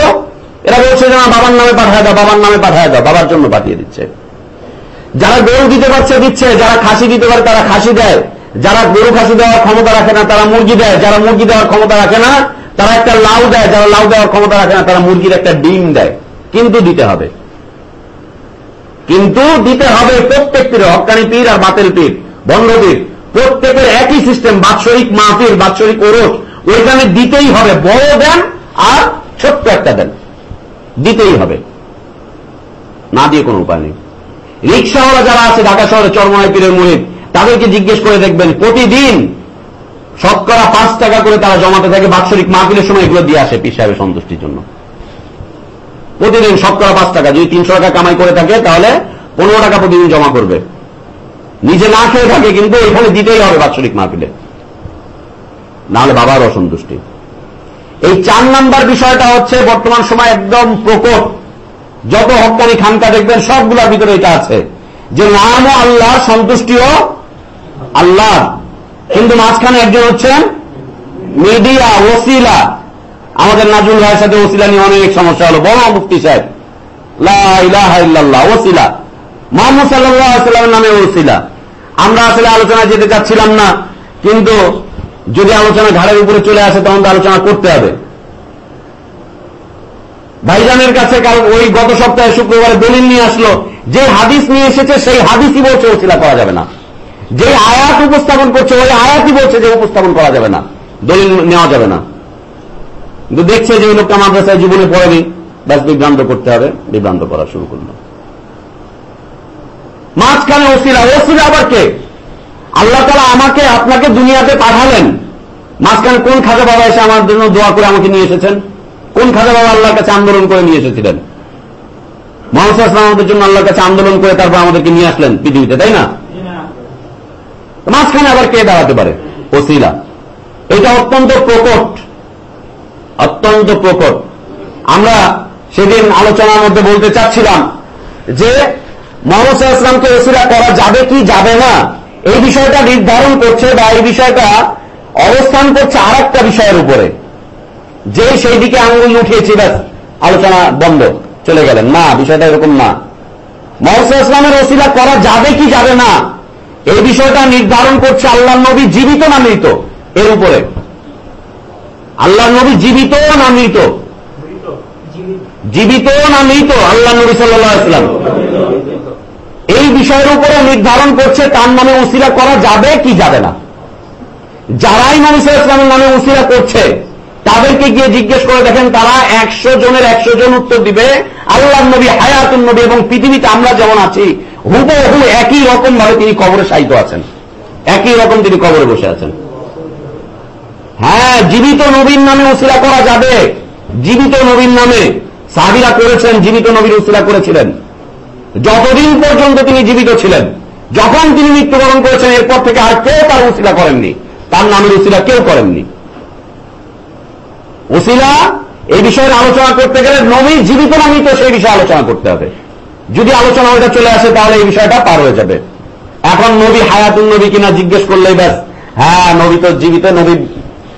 এরা বলছে যে না, বাবার নামে পাঠায় দাও, বাবার নামে পাঠায় দাও, বাবার জন্য পাঠিয়ে দিচ্ছে। যারা গরু দিতে পারছে, দিচ্ছে। যারা খাসি দিতে পারে, তারা খাসি দেয়। যারা গরু খাসি দেওয়ার ক্ষমতা রাখে না, তারা মুরগি দেয়। যারা মুরগি দেওয়ার ক্ষমতা রাখে না তারা একটা লাউ দেয়, যারা লাউ দেওয়ার ক্ষমতা রাখে না, তারা মুরগির একটা ডিম দেয়। কিন্তু দিতে হবে। কিন্তু দিতে হবে প্রত্যেক পীর হকানি পীর আর বাতেল পীর বন্ধ পীর প্রত্যেকের একই সিস্টেম বাৎসরিক মাহফিল, বাৎসরিক ওরস। ওইখানে দিতেই হবে, বড় দেন আর ছোট্ট একটা দেন। দিতেই হবে। না দিয়ে কোনো উপায় নেই। রিক্সাওয়ালা যারা আছে, ঢাকা শহরে চরমনায় পীরের মুহিত তাদেরকে জিজ্ঞেস করে দেখবেন, প্রতিদিন শতকরা পাঁচ টাকা করে তারা জমাতে থাকে বাৎসরিক মাহফিলের সময় এগুলো দিয়ে আসে পীর সাহেবের সন্তুষ্টির জন্য। প্রতিদিন শতকরা পাঁচ টাকা, যদি তিনশো টাকা কামাই করে থাকে, তাহলে পনেরো টাকা প্রতিদিন জমা করবে। নিজে না খেয়ে থাকে কিন্তু এখানে দিতেই হবে বাৎসরিক মাহফিলে। নাহলে বাবার অসন্তুষ্টি। এই চার নাম্বার বিষয়টা হচ্ছে বর্তমান সময় একদম প্রকট। যত হকানি খানকা দেখবেন, সবগুলোর ভিতরে এটা আছে। যে নামও আল্লাহ সন্তুষ্টিও আল্লাহ। কিন্তু মাঝখানে একজন হচ্ছেন মিডিয়া ওসিলা। আমাদের নাজুল ভাইয়ের সাথে ওসিলা নিয়ে অনেক সমস্যা হলো। বড় মুক্তি সাহেব। ওসিলা। মোহাম্মদ সাল্লামের নামে ওসিলা। আমরা আসলে আলোচনা যেতে চাচ্ছিলাম না, কিন্তু যদি আলোচনা ঘাড়ের উপরে চলে আসে, তখন তো আলোচনা করতে হবে। ভাইজানের কাছে ওই গত সপ্তাহে শুক্রবারে দলিল নিয়ে আসলো, যে হাদিস নিয়ে এসেছে, সেই হাদিসই বলছে ওসিলা করা যাবে না। যে আয়াত উপস্থাপন করছে, ওই আয়াতই বলছে যে উপস্থাপন করা যাবে না, দলিল নেওয়া যাবে না। কিন্তু দেখছে যে ওই লোকটা মাদ্রাসায় জীবনে পড়েনি, ব্যাস বিভ্রান্ত করতে হবে, বিভ্রান্ত করা শুরু করল। মাঝখানে ওসিলা ওসিলা আবার কে? আল্লাহ তালা আমাকে, আপনাকে দুনিয়াতে পাঠালেন। মাঝখানে কোন খাজা বাবা এসে আমার জন্য দোয়া করে আমাকে নিয়ে এসেছেন? কোন খাজা বাবা আল্লাহর কাছে আন্দোলন করে নিয়ে এসেছিলেন? মোহাম্মদ আমাদের জন্য আল্লাহর কাছে আন্দোলন করে তারপর আমাদেরকে নিয়ে আসলেন পৃথিবীতে, তাই না? মাঝখানে আবার কে দাঁড়াতে পারে? ওসিলা। এটা অত্যন্ত প্রকট। অত্যন্ত প্রকট। আমরা সেদিন আলোচনার মধ্যে বলতে চাচ্ছিলাম যে মোহাম্মদ ইসলামকে ওসিলা করা যাবে কি যাবে না, এই বিষয়টা নির্ধারণ করছে বা এই বিষয়টা অবস্থান করছে আর একটা বিষয়ের উপরে। যে সেই দিকে আঙ্গুল উঠিয়েছি ব্যাস আলোচনা বন্ধ, চলে গেলেন। না, বিষয়টা এরকম না। মোহাম্মদ ইসলামের ওসিলা করা যাবে কি যাবে না এই বিষয়টা নির্ধারণ করছে আল্লাহ নবী জীবিত না মৃত? এর উপরে। আল্লাহ নবী জীবিত না মৃত? জীবিত না মৃত? আল্লাহ নবী সাল্লাম এই বিষয়ের উপরে নির্ধারণ করছে তার নামে উসিরা করা যাবে কি যাবে না। যারাই নবী ইসলামের নামে উসিরা করছে, তাদেরকে গিয়ে জিজ্ঞেস করে দেখেন তারা একশো জনের একশো জন উত্তর দিবে আল্লাহ নবী হায়াতুল নবী এবং পৃথিবীতে আমরা যেমন আছি হুবহু একই রকম ভাবে তিনি কবরে সাহিত্য আছেন। একই রকম তিনি কবরে বসে আছেন। হ্যাঁ জীবিত নবীর নামে উসিলা করা যাবে। জীবিত নবীর নামে সাহাবিরা করেছেন, জীবিত নবীর উসিলা করেছিলেন। যতদিন পর্যন্ত তিনি জীবিত ছিলেন, যখন তিনি মৃত্যুবরণ করেছেন, এরপর থেকে আর কেউ তার উসিলা করেননি। তার নামের উসিলা কেউ করেননি। উসিলা এই বিষয়ে আলোচনা করতে গেলে নবী জীবিত না মৃত সেই বিষয়ে আলোচনা করতে হবে। যদি আলোচনা ওইটা চলে আসে, তাহলে এই বিষয়টা পার হয়ে যাবে। এখন নবী হায়াতুল নবী কিনা জিজ্ঞেস করলেই ব্যাস হ্যাঁ নবী তো জীবিত, নবী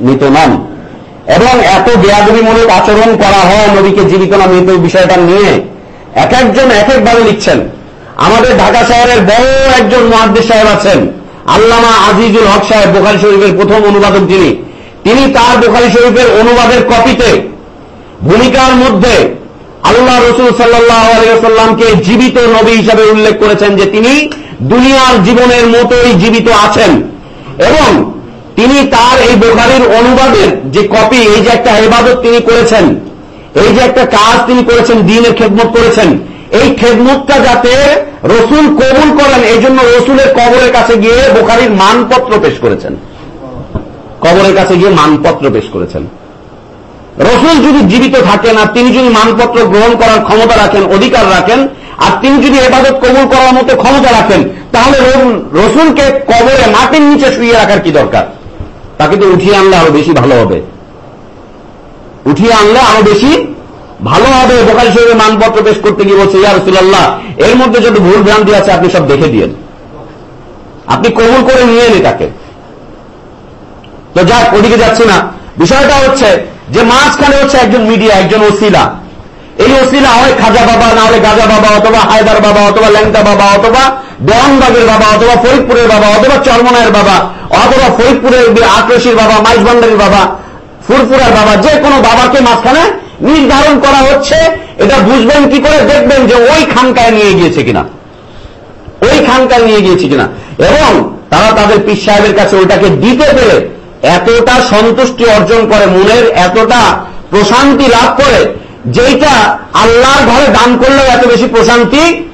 মৃত নন। এবং এত বেয়াদবিমূলক আচরণ করা হয় নবীকে জীবিত না মৃত বিষয়টা নিয়ে এক একজন এক একভাবে লিখছেন। আমাদের ঢাকা শহরের বড় একজন মহাদ্দেশ সাহেব আছেন, আল্লামা আজিজুল হক সাহেব, বোখারি শরীফের প্রথম অনুবাদক যিনি। তিনি তার বোখারি শরীফের অনুবাদের কপিতে ভূমিকার মধ্যে আল্লাহ রসুল সাল্লাহামকে জীবিত নবী হিসাবে উল্লেখ করেছেন যে তিনি দুনিয়ার জীবনের মতোই জীবিত আছেন। এবং তিনি তার এই বোখারির অনুবাদের যে কপি, এই যে একটা হেবাদত তিনি করেছেন, এই যে একটা কাজ তিনি করেছেন, দিনের খেদমত করেছেন, এই খেদমতটা যাতে রসুল কবুল করেন, এই জন্য রসুলের কবরের কাছে গিয়ে বোখারির মানপত্র পেশ করেছেন। কবরের কাছে গিয়ে মানপত্র পেশ করেছেন। রসুল যদি জীবিত থাকেন আর তিনি যদি মানপত্র গ্রহণ করার ক্ষমতা রাখেন, অধিকার রাখেন, আর তিনি যদি এবাদত কবুল করার মতো ক্ষমতা রাখেন, তাহলে রসুলকে কবরে মাটির নিচে শুয়ে রাখার কি দরকার? তাকে তো উঠিয়ে আনলে আরও বেশি ভালো হবে। উঠিয়ে আনলে আরও বেশি ভালো হবে। বোকারি শরীরের মানপত্র পেশ করতে গিয়ে বলছে, ইয়া রসুল্লাহ এর মধ্যে যত ভুল ভ্রান্তি আছে আপনি সব দেখে দিয়েন। আপনি কবুল করে নিয়ে এনে তাকে। তো যাক, ওদিকে যাচ্ছি না। বিষয়টা হচ্ছে যে মাঝখানে হচ্ছে একজন মিডিয়া, একজন ওসিলা। এই ওসিলা হয় খাজা বাবা, না হলে গাজা বাবা অথবা হায়দার বাবা অথবা ল্যাংটা বাবা অথবা দেওয়ানবাগের বাবা অথবা ফরিদপুরের বাবা অথবা চরমনায়ের বাবা অথবা ফরিদপুরের আক্রোশীর বাবা মাইজবান্ডারির বাবা, ফুরফুরার বাবা, যে কোনো বাবাকে মাঝখানে নির্ধারণ করা হচ্ছে। এটা বুঝবেন কি করে? দেখবেন যে ওই খানকায় নিয়ে গিয়েছে কিনা। ওই খানকায় নিয়ে গিয়েছে কিনা। এবং তারা তাদের পীর সাহেবের কাছে ওইটাকে দিতে পেরে এতটা সন্তুষ্টি অর্জন করে মনের, এতটা প্রশান্তি লাভ করে যেটা আল্লাহর ঘরে দান করলেও এত বেশি প্রশান্তি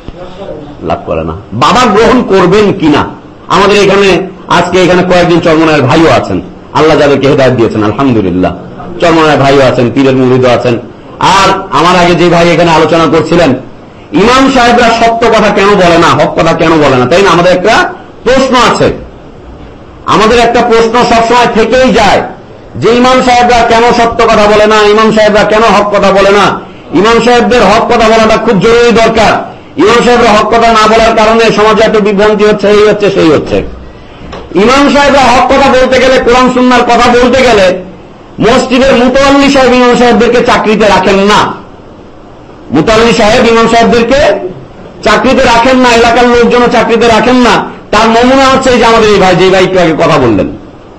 লাভ করে না। বাবা গ্রহণ করবেন কিনা? আমাদের এখানে, আজকে এখানে কয়েকদিন চর্মনায়ের ভাইও আছেন। আল্লাহ যাদেরকে হেদায়ত দিয়েছেন, আলহামদুলিল্লাহ। চর্মনায়ের ভাইও আছেন, পীরের মুরিদও আছেন। আর আমার আগে যে ভাই এখানে আলোচনা করছিলেন, ইমাম সাহেবরা সত্য কথা কেন বলে না, হক কথা কেন বলে না? তাই না? আমাদের একটা প্রশ্ন আছে। আমাদের একটা প্রশ্ন সবসময় থেকেই যায়। যে ইমাম সাহেবরা কেন সত্য কথা বলে না? ইমাম সাহেবরা কেন হক কথা বলে না? ইমাম সাহেবদের হক কথা বলাটা খুব জরুরি দরকার। ইমাম সাহেবরা হক কথা না বলার কারণে সমাজে এত বিভ্রান্তি হচ্ছে, এই হচ্ছে, সেই হচ্ছে। ইমাম সাহেবরা হক কথা বলতে গেলে, কোরআন, সুন্নার কথা বলতে গেলে, মসজিদের মুতআল্লি সাহেব ইমাম সাহেবদেরকে চাকরিতে রাখেন না। মুতাল্লি সাহেব ইমাম সাহেবদেরকে চাকরিতে রাখেন না, এলাকার লোকজন চাকরিতে রাখেন না। তার নমুনা হচ্ছে যে আমাদের এই ভাই, যে ভাই একটু আগে কথা বললেন।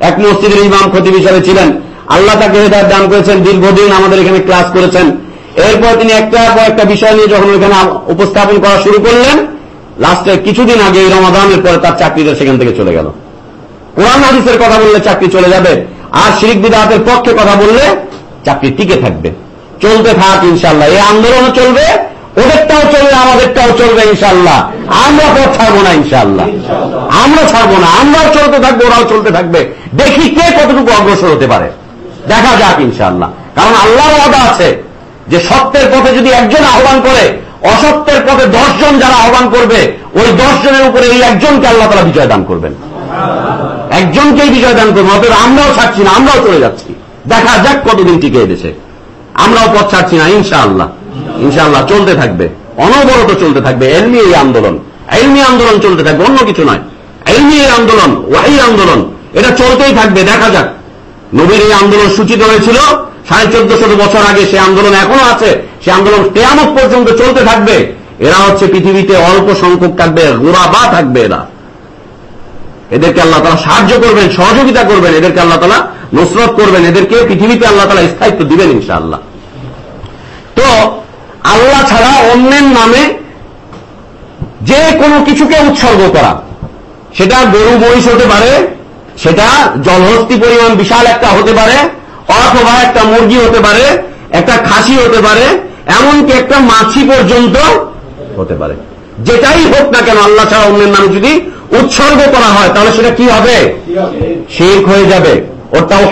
এক মসজিদের ইমাম খতিব হিসাবে ছিলেন। আল্লাহ তাকে হেদায়ত দান করেছেন, দীর্ঘদিন আমাদের এখানে ক্লাস করেছেন। এরপর তিনি একটা পর একটা বিষয় নিয়ে যখন ওইখানে উপস্থাপন করা শুরু করলেন, লাস্টে কিছুদিন আগে এই রমাদানের পরে তার চাকরিটা সেখান থেকে চলে গেল। কোরআন হাদিসের কথা বললে চাকরি চলে যাবে, আর শিরিক বিদাতের পক্ষে কথা বললে চাকরি টিকে থাকবে। চলতে থাক ইনশাল্লাহ এই আন্দোলনও চলবে ওদেরটাও চলবে, আমাদেরটাও চলবে ইনশাল্লাহ আমরা পথ ছাড়বো না ইনশাল্লাহ আমরা ছাড়বো না, আমরাও চলতে থাকব, ওরাও চলতে থাকবে। দেখি কে কতটুকু অগ্রসর হতে পারে। দেখা যাক ইনশাল্লাহ কারণ আল্লাহর ওয়াদা আছে যে সত্যের পথে যদি একজন আহ্বান করে, অসত্যের পথে দশজন যারা আহ্বান করবে, ওই দশ জনের উপরে এই একজনকে আল্লাহ তারা বিজয় দান করবেন। একজনকেই বিজয় দান করবেন, অতএব আমরাও ছাড়ছি না, আমরাও চলে যাচ্ছি। দেখা যাক কতদিন টিকে এদেশে আমরাও পথ ছাড়ছি না, ইনশাআল্লাহ। ইনশাআল্লাহ চলতে থাকবে। অনবরত চলতে থাকবে। এলমি এই আন্দোলন। এলমি আন্দোলন চলতে থাকবে। অন্য কিছু নয়। এলমি এই আন্দোলন, ওয়াহি আন্দোলন, এটা চলতেই থাকবে। দেখা যাক। নবীর এই আন্দোলন সূচিত হয়েছিল। সাড়ে চোদ্দ শত বছর আগে সে আন্দোলন এখনও আছে। সে আন্দোলন কেয়ামত পর্যন্ত চলতে থাকবে। এরা হচ্ছে পৃথিবীতে অল্প সংখ্যক থাকবে বা থাকবে এরা। এদেরকে আল্লাহ তালা সাহায্য করবেন, সহযোগিতা করবেন, এদেরকে আল্লাহ তালা নসরত করবেন, এদেরকে পৃথিবীতে আল্লাহ তালা স্থায়িত্ব দিবেন ইনশাআল্লাহ। তো আল্লাহ ছাড়া অন্যের নামে যে কোনো কিছুকে উৎসর্গ করা। সেটা গরু মহিষ হতে পারে সেটা জলহস্তি পরিমাণ বিশাল একটা হতে পারে অথবা একটা মুরগি হতে পারে একটা খাসি হতে পারে এমনকি একটা মাছি পর্যন্ত হতে পারে। যেটাই হোক না কেন আল্লাহ ছাড়া অন্যের নামে যদি উৎসর্গ করা হয় তাহলে সেটা কি হবে? শির্ক হয়ে যাবে। ওর তাও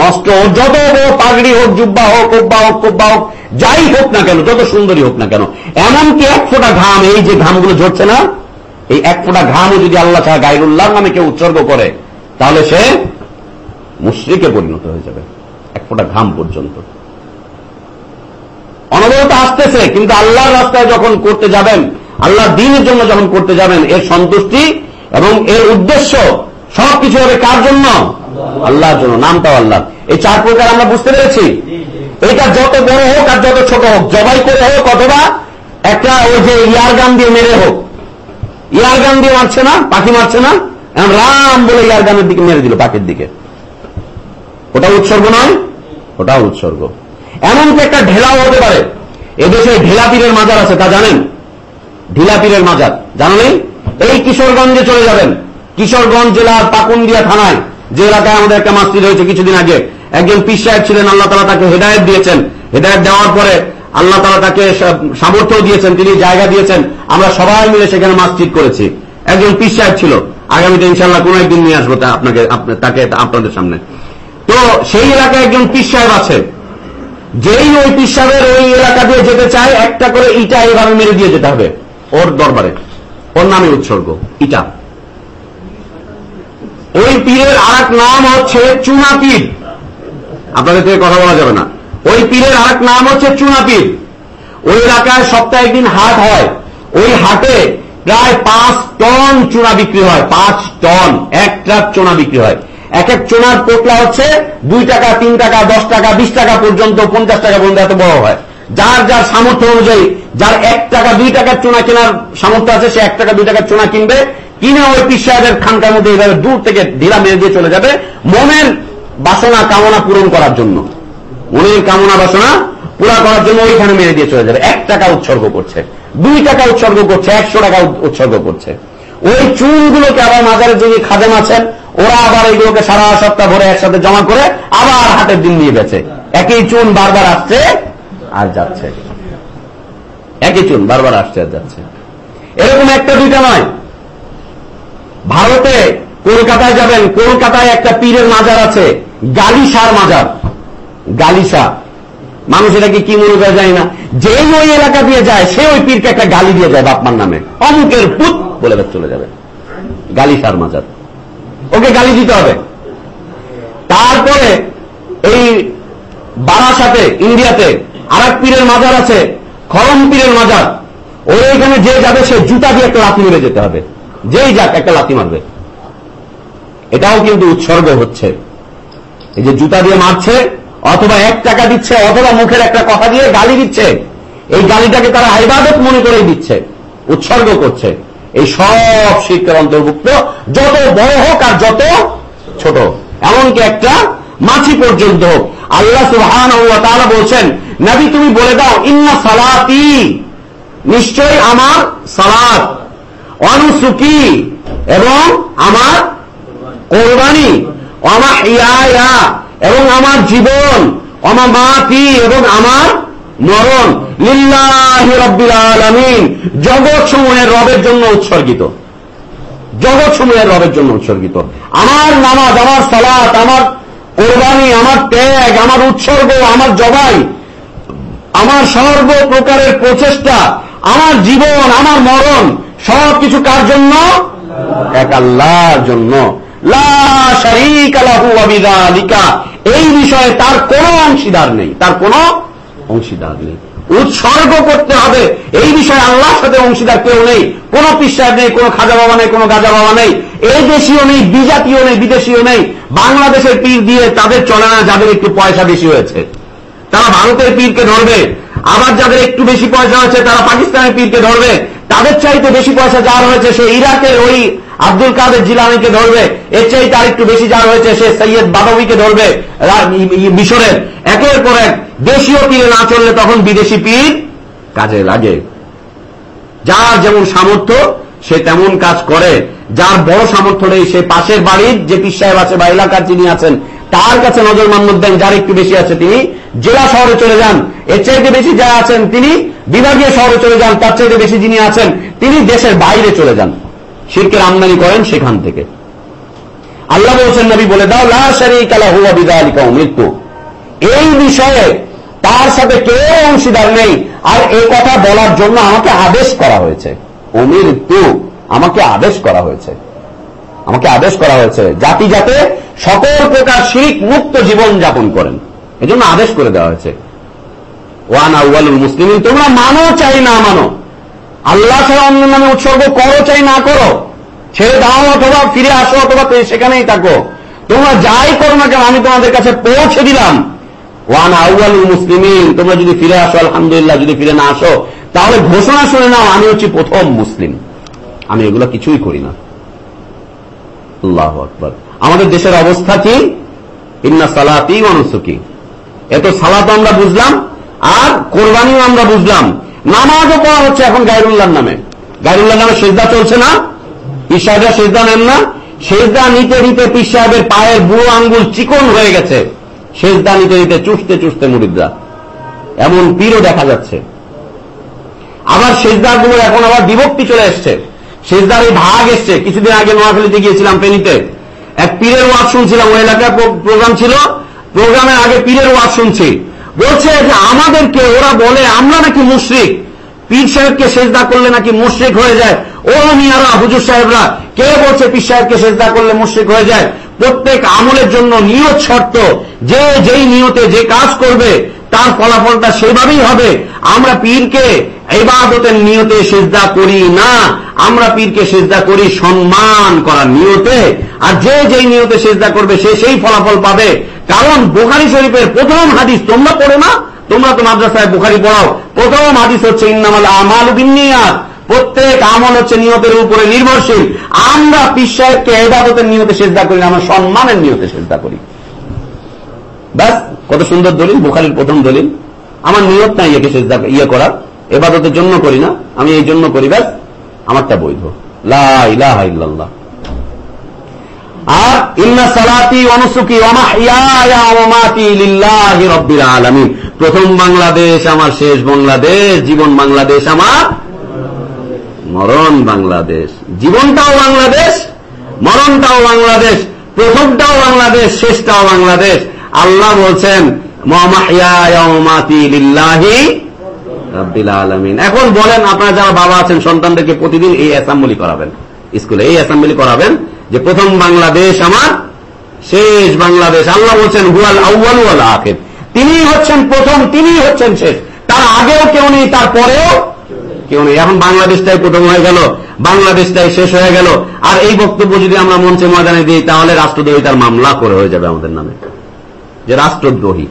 নষ্ট ওর যত বড় পাগড়ি হোক, জুব্বা হোক, কোব্বা হোক কোব্বা হোক, যাই হোক না কেন, যত সুন্দরী হোক না কেন, এমনকি এক ফোঁটা ঘাম, এই যে ঘামগুলো ঝরছে না, এই এক ফোঁটা ঘামও যদি আল্লাহ ছাড়া গাইরুল্লাহ নামে কেউ উৎসর্গ করে, তাহলে সে মুশ্রিকে পরিণত হয়ে যাবে, এক ফোঁটা ঘাম পর্যন্ত। অনবরত আসতেছে, কিন্তু আল্লাহর রাস্তায় যখন করতে যাবেন আল্লাহ দিনের জন্য যখন করতে যাবেন, এর সন্তুষ্টি এবং এর উদ্দেশ্য সবকিছু হবে কার জন্য? আল্লাহর জন্য নামটাও আল্লাহ এই চার প্রকার আমরা বুঝতে পেরেছি? এটা যত বড় হোক আর যত ছোট হোক, জবাই করে হোক অথবা একটা ওই যে ইয়ার গান দিয়ে মেরে হোক। ইয়ার গান দিয়ে মারছে না? পাখি মারছে না? রাম বলে ইয়ার গানের দিকে মেরে দিল পাখির দিকে। ওটা উৎসর্গ নয়, ওটাও উৎসর্গ। এমনকি একটা ঢেলাও হতে পারে। এদেশে ঢেলা পীরের মাজার আছে, তা জানেন? ঢিলা পীরের মাজার। জানো নেই? এই কিশোরগঞ্জে চলে যাবেন। কিশোরগঞ্জ জেলার পাকুন্দিয়া থানায় যে এলাকায় আমাদের একটা মাস্তির হয়েছে কিছুদিন আগে, একজন পিস সাহেব ছিলেন, আল্লাহ তালা তাকে হেদায়ত দিয়েছেন। হেদায়ত দেওয়ার পরে আল্লাহ তালা তাকে সামর্থ্য দিয়েছেন, তিনি জায়গা দিয়েছেন। আমরা সবাই মিলে সেখানে মাসজিদ করেছি। একজন পিস সাহেব ছিল। আগামীতে ইনশাল্লাহ কোন একদিন নিয়ে আসব আপনাকে তাকে আপনাদের সামনে। তো সেই এলাকায় একজন পিস সাহেব আছে। যেই ওই পিস সাহেবের ওই এলাকা দিয়ে যেতে চায়, একটা করে ইটা এইভাবে মেরে দিয়ে যেতে হবে। ওর দরবারে। ওর নামে উৎসর্গ। ইটা। ওই পীরের আর নাম হচ্ছে চুনা পীর। আপনাদের থেকে কথা বলা যাবে না। ওই পীরের আর নাম হচ্ছে চুনা পীর। ওই এলাকায় সপ্তাহে একদিন হাট হয়। ওই হাটে প্রায় পাঁচ টন চুনা বিক্রি হয়। পাঁচ টন, এক ট্রাক চোনা বিক্রি হয়। এক এক চোনার পোটলা হচ্ছে দুই টাকা, তিন টাকা, দশ টাকা, বিশ টাকা পর্যন্ত, পঞ্চাশ টাকা পর্যন্ত এত বড় হয়। যার যার সামর্থ্য অনুযায়ী, যার এক টাকা, দুই টাকার চোনা কেনার সামর্থ্য আছে, সে এক টাকা, দুই টাকার চোনা কিনবে। কিনে ওই পিস সাহেবের খানকার মধ্যে এইভাবে দূর থেকে ঢিলা মেরে দিয়ে চলে যাবে মনের বাসনা, কামনা পূরণ করার জন্য। মনের কামনা, বাসনা পুরা করার জন্য ওইখানে মেরে দিয়ে চলে যাবে। এক টাকা উৎসর্গ করছে, দুই টাকা উৎসর্গ করছে, একশো টাকা উৎসর্গ করছে। ওই চুনগুলোকে আবার মাজারের যে খাদেম আছেন ওরা আবার এইগুলোকে সারা সপ্তাহ ভরে একসাথে জমা করে আবার হাটের দিন নিয়ে গেছে। একই চুন বারবার আসছে আর যাচ্ছে। একই চুন বারবার আসছে আর যাচ্ছে। এরকম একটা দুইটা নয়। ভারতে কলকাতায় যাবেন, কলকাতায় একটা পীরের মাজার আছে গালিসার মাজার। গালিসা মানুষ এটাকে কি মনে করে যায় না। যেই ওই এলাকা দিয়ে যায়, সে ওই পীরকে একটা গালি দিয়ে যায় বাপমার নামে। অমুকের পুত বলে চলে যাবে। গালিসার মাজার। ওকে গালি দিতে হবে। তারপরে এই বারাসাতে, ইন্ডিয়াতে আর পীরের মাজার আছে, খরম পীরের মাজার। ওই এখানে যে যাবে, সে জুতা দিয়ে একটা লাথি মেরে যেতে হবে। যেই যাক, একটা লাথি মারবে। এটাও কিন্তু উৎসর্গ হচ্ছে। এই যে জুতা দিয়ে মারছে, অথবা এক টাকা দিচ্ছে, অথবা মুখের একটা কথা দিয়ে গালি দিচ্ছে, এই গালিটাকে তারা হাইবাদত মনে করেই দিচ্ছে, উৎসর্গ করছে। এই সব শিক্ষার অন্তর্ভুক্ত, যত বড় হোক আর যত ছোট এমনকি একটা মাছি পর্যন্ত হোক। আল্লাহ সুহান বলছেন, নাবি, তুমি বলে দাও, ইন্না সালাতি নিশ্চয় আমার সালাত। অনুসুকি এবং আমার কোরবানি, আমার ইয়া এবং আমার জীবন, আমার মাতি এবং আমার মরণ। লিল্লাহি রব্বিল আলামিন। জগৎ সমূহের রবের জন্য উৎসর্গিত। জগৎ সমূহের রবের জন্য উৎসর্গিত। আমার নামাজ, আমার সালাত, আমার কোরবানি, আমার ত্যাগ, আমার উৎসর্গ, আমার জবাই, আমার সর্ব প্রকারের প্রচেষ্টা, আমার জীবন, আমার মরণ সব কিছু কার জন্য? এক আল্লাহর জন্য। এই বিষয়ে তার কোনো অংশীদার নেই। তার কোনো অংশীদার নেই। উৎসর্গ করতে হবে। এই বিষয়ে আল্লাহর সাথে অংশীদার কেউ নেই। কোন পিসার নেই, কোন খাজা বাবা নেই, কোন গাজা বাবা নেই। এই দেশীয় নেই, বিজাতীয় নেই, বিদেশীয় নেই। বাংলাদেশের পীর দিয়ে তাদের চলে না, যাদের একটু পয়সা বেশি হয়েছে। তারা ভারতের পীরকে ধরবে। আবার যাদের একটু বেশি পয়সা হয়েছে তারা পাকিস্তানের পীরকে ধরবে। তাদের চাইতে বেশি পয়সা যার হয়েছে সে ইরাকের ওই আব্দুল কাদের জিলানিকে ধরবে। এর চাইতে আর একটু বেশি যার হয়েছে সে সৈয়দ বাদবিকে ধরবে মিশরের। একের পর এক দেশীয় পীরে না চললে তখন বিদেশি পীর কাজে লাগে। যার যেমন সামর্থ্য, সে তেমন কাজ করে। যার বড় সামর্থ্য নেই, সে পাশের বাড়ির যে পীর সাহেব আছে বা এলাকার যিনি আছেন তার কাছে নজর মান্নত দেন, যার একটু বেশি আছে তিনি। জেলা শহরে চলে যান, এর চাইতে বেশি যা আছেন তিনি, বিভাগীয় শহরে চলে যান, তার চাইতে বেশি যিনি আছেন, তিনি দেশের বাইরে চলে যান। শিরকের আমদানি করেন সেখান থেকে। আল্লাহ বলছেন, নবী বলে দাও, লা শারীকা লাহু ওয়া এই বিষয়ে তার সাথে কেউ অংশীদার নেই। আর এই কথা বলার জন্য আমাকে আদেশ করা হয়েছে। অমির তু আমাকে আদেশ করা হয়েছে। আমাকে আদেশ করা হয়েছে। জাতি যাতে সকল প্রকার শিখ মুক্ত জীবন যাপন করেন। এজন্য আদেশ করে দেওয়া হয়েছে। ওয়ান আউ্বালুল মুসলিম তোমরা মানো চাই না মানো। আল্লাহ ছাড়া অন্য নামে উৎসর্গ করো চাই না করো। ছেড়ে দাও অথবা ফিরে আসো অথবা সেখানেই থাকো। তোমরা যাই করো না কেন, আমি তোমাদের কাছে পৌঁছে দিলাম। ওয়ান আউ্বালুল মুসলিমিন, তোমরা যদি ফিরে আসো, আলহামদুলিল্লাহ, যদি ফিরে না আসো, তাহলে ঘোষণা শুনে নাও, আমি হচ্ছি প্রথম মুসলিম। আমি এগুলো কিছুই করি না। আল্লাহ আকবর। আমাদের দেশের অবস্থা কি? ইন্না সালাতি অনুসুকি এত সালাত আমরা বুঝলাম, আর কোরবানিও আমরা বুঝলাম। নামাজও পড়া হচ্ছে এখন গাইরুল্লাহর নামে। গাইরুল্লাহ নামে সেজদা চলছে না? পীর সেজদা নেন না? সেজদা নিতে নিতে পীর সাহেবের পায়ের বুড়ো আঙ্গুল চিকন হয়ে গেছে। সেজদা নিতে নিতে চুষতে চুষতে মুরিদরা এমন পীরও দেখা যাচ্ছে। আবার সেজদাগুলো এখন আবার বিভক্তি চলে এসছে। সেজদার এই ভাগ এসছে। কিছুদিন আগে নোয়াখালীতে গিয়েছিলাম ফেনীতে। এক পীরের ওয়াজ শুনছিলাম, ওই এলাকায় প্রোগ্রাম ছিল, প্রোগ্রামের আগে পীরের ওয়াজ শুনছি। বলছে যে আমাদেরকে, ওরা বলে, আমরা নাকি মুশ্রিক। পীর সাহেবকে সেজদা করলে নাকি মুশ্রিক হয়ে যায়। ও মিয়ারা, হুজুর সাহেবরা, কে বলছে পীর সাহেবকে সেজদা করলে মুশ্রিক হয়ে যায়? প্রত্যেক আমলের জন্য নিয়ত শর্ত, যে যেই নিয়তে যে কাজ করবে, তার ফলাফলটা সেভাবেই হবে। আমরা পীরকে ইবাদতের নিয়তে সেজদা করি না। আমরা পীরকে সেজদা করি সম্মান করার নিয়তে। আর যে যেই নিয়তে সেজদা করবে, সে সেই ফলাফল পাবে। কারণ বুখারি শরীফের প্রথম হাদিস তোমরা পড়ো না? তোমরা তো মাদ্রাসায় বুখারি পড়াও। প্রথম হাদিস হচ্ছে, ইন্নামাল আমাল বিনিয়াত প্রত্যেক আমল হচ্ছে নিয়তের উপরে নির্ভরশীল। আমরা পীর সাহেবকে এবাদতের নিয়তে সেজদা করি আমরা সম্মানের নিয়তে সেজদা করি। ব্যাস, কত সুন্দর দলিল, বুখারির প্রথম দলিল। আমার নিয়ত নাই একে সেজদা ইয়ে করার এবাদতের জন্য করি না, আমি এই জন্য করি, ব্যাস, আমারটা বৈধ। লাহ আর ইন্না সালাতি অনুসুকি প্রথম বাংলাদেশ আমার, শেষ বাংলাদেশ, জীবন বাংলাদেশ আমার। মরণ বাংলাদেশ। জীবনটাও বাংলাদেশ, মরণটাও বাংলাদেশ প্রথমটাও বাংলাদেশ, শেষটাও বাংলাদেশ। আল্লাহ বলছেন এখন বলেন, আপনারা যারা বাবা আছেন, সন্তানদেরকে প্রতিদিন এই অ্যাসেম্বলি করাবেন। স্কুলে এই অ্যাসেম্বলি করাবেন যে প্রথম বাংলাদেশ আমার, শেষ বাংলাদেশ। আল্লাহ বলছেন, হুয়াল আউ্বাল আখের। তিনি হচ্ছেন প্রথম তিনি হচ্ছেন শেষ। তার আগেও কেউ নেই, তারপরেও কেউ নেই। এখন বাংলাদেশটাই প্রথম হয়ে গেল, বাংলাদেশটাই শেষ হয়ে গেল। আর এই বক্তব্য যদি আমরা মঞ্চে ময়দানে দিই, তাহলে রাষ্ট্রদ্রোহিতার মামলা করে হয়ে যাবে আমাদের নামে। যে রাষ্ট্রদ্রোহী।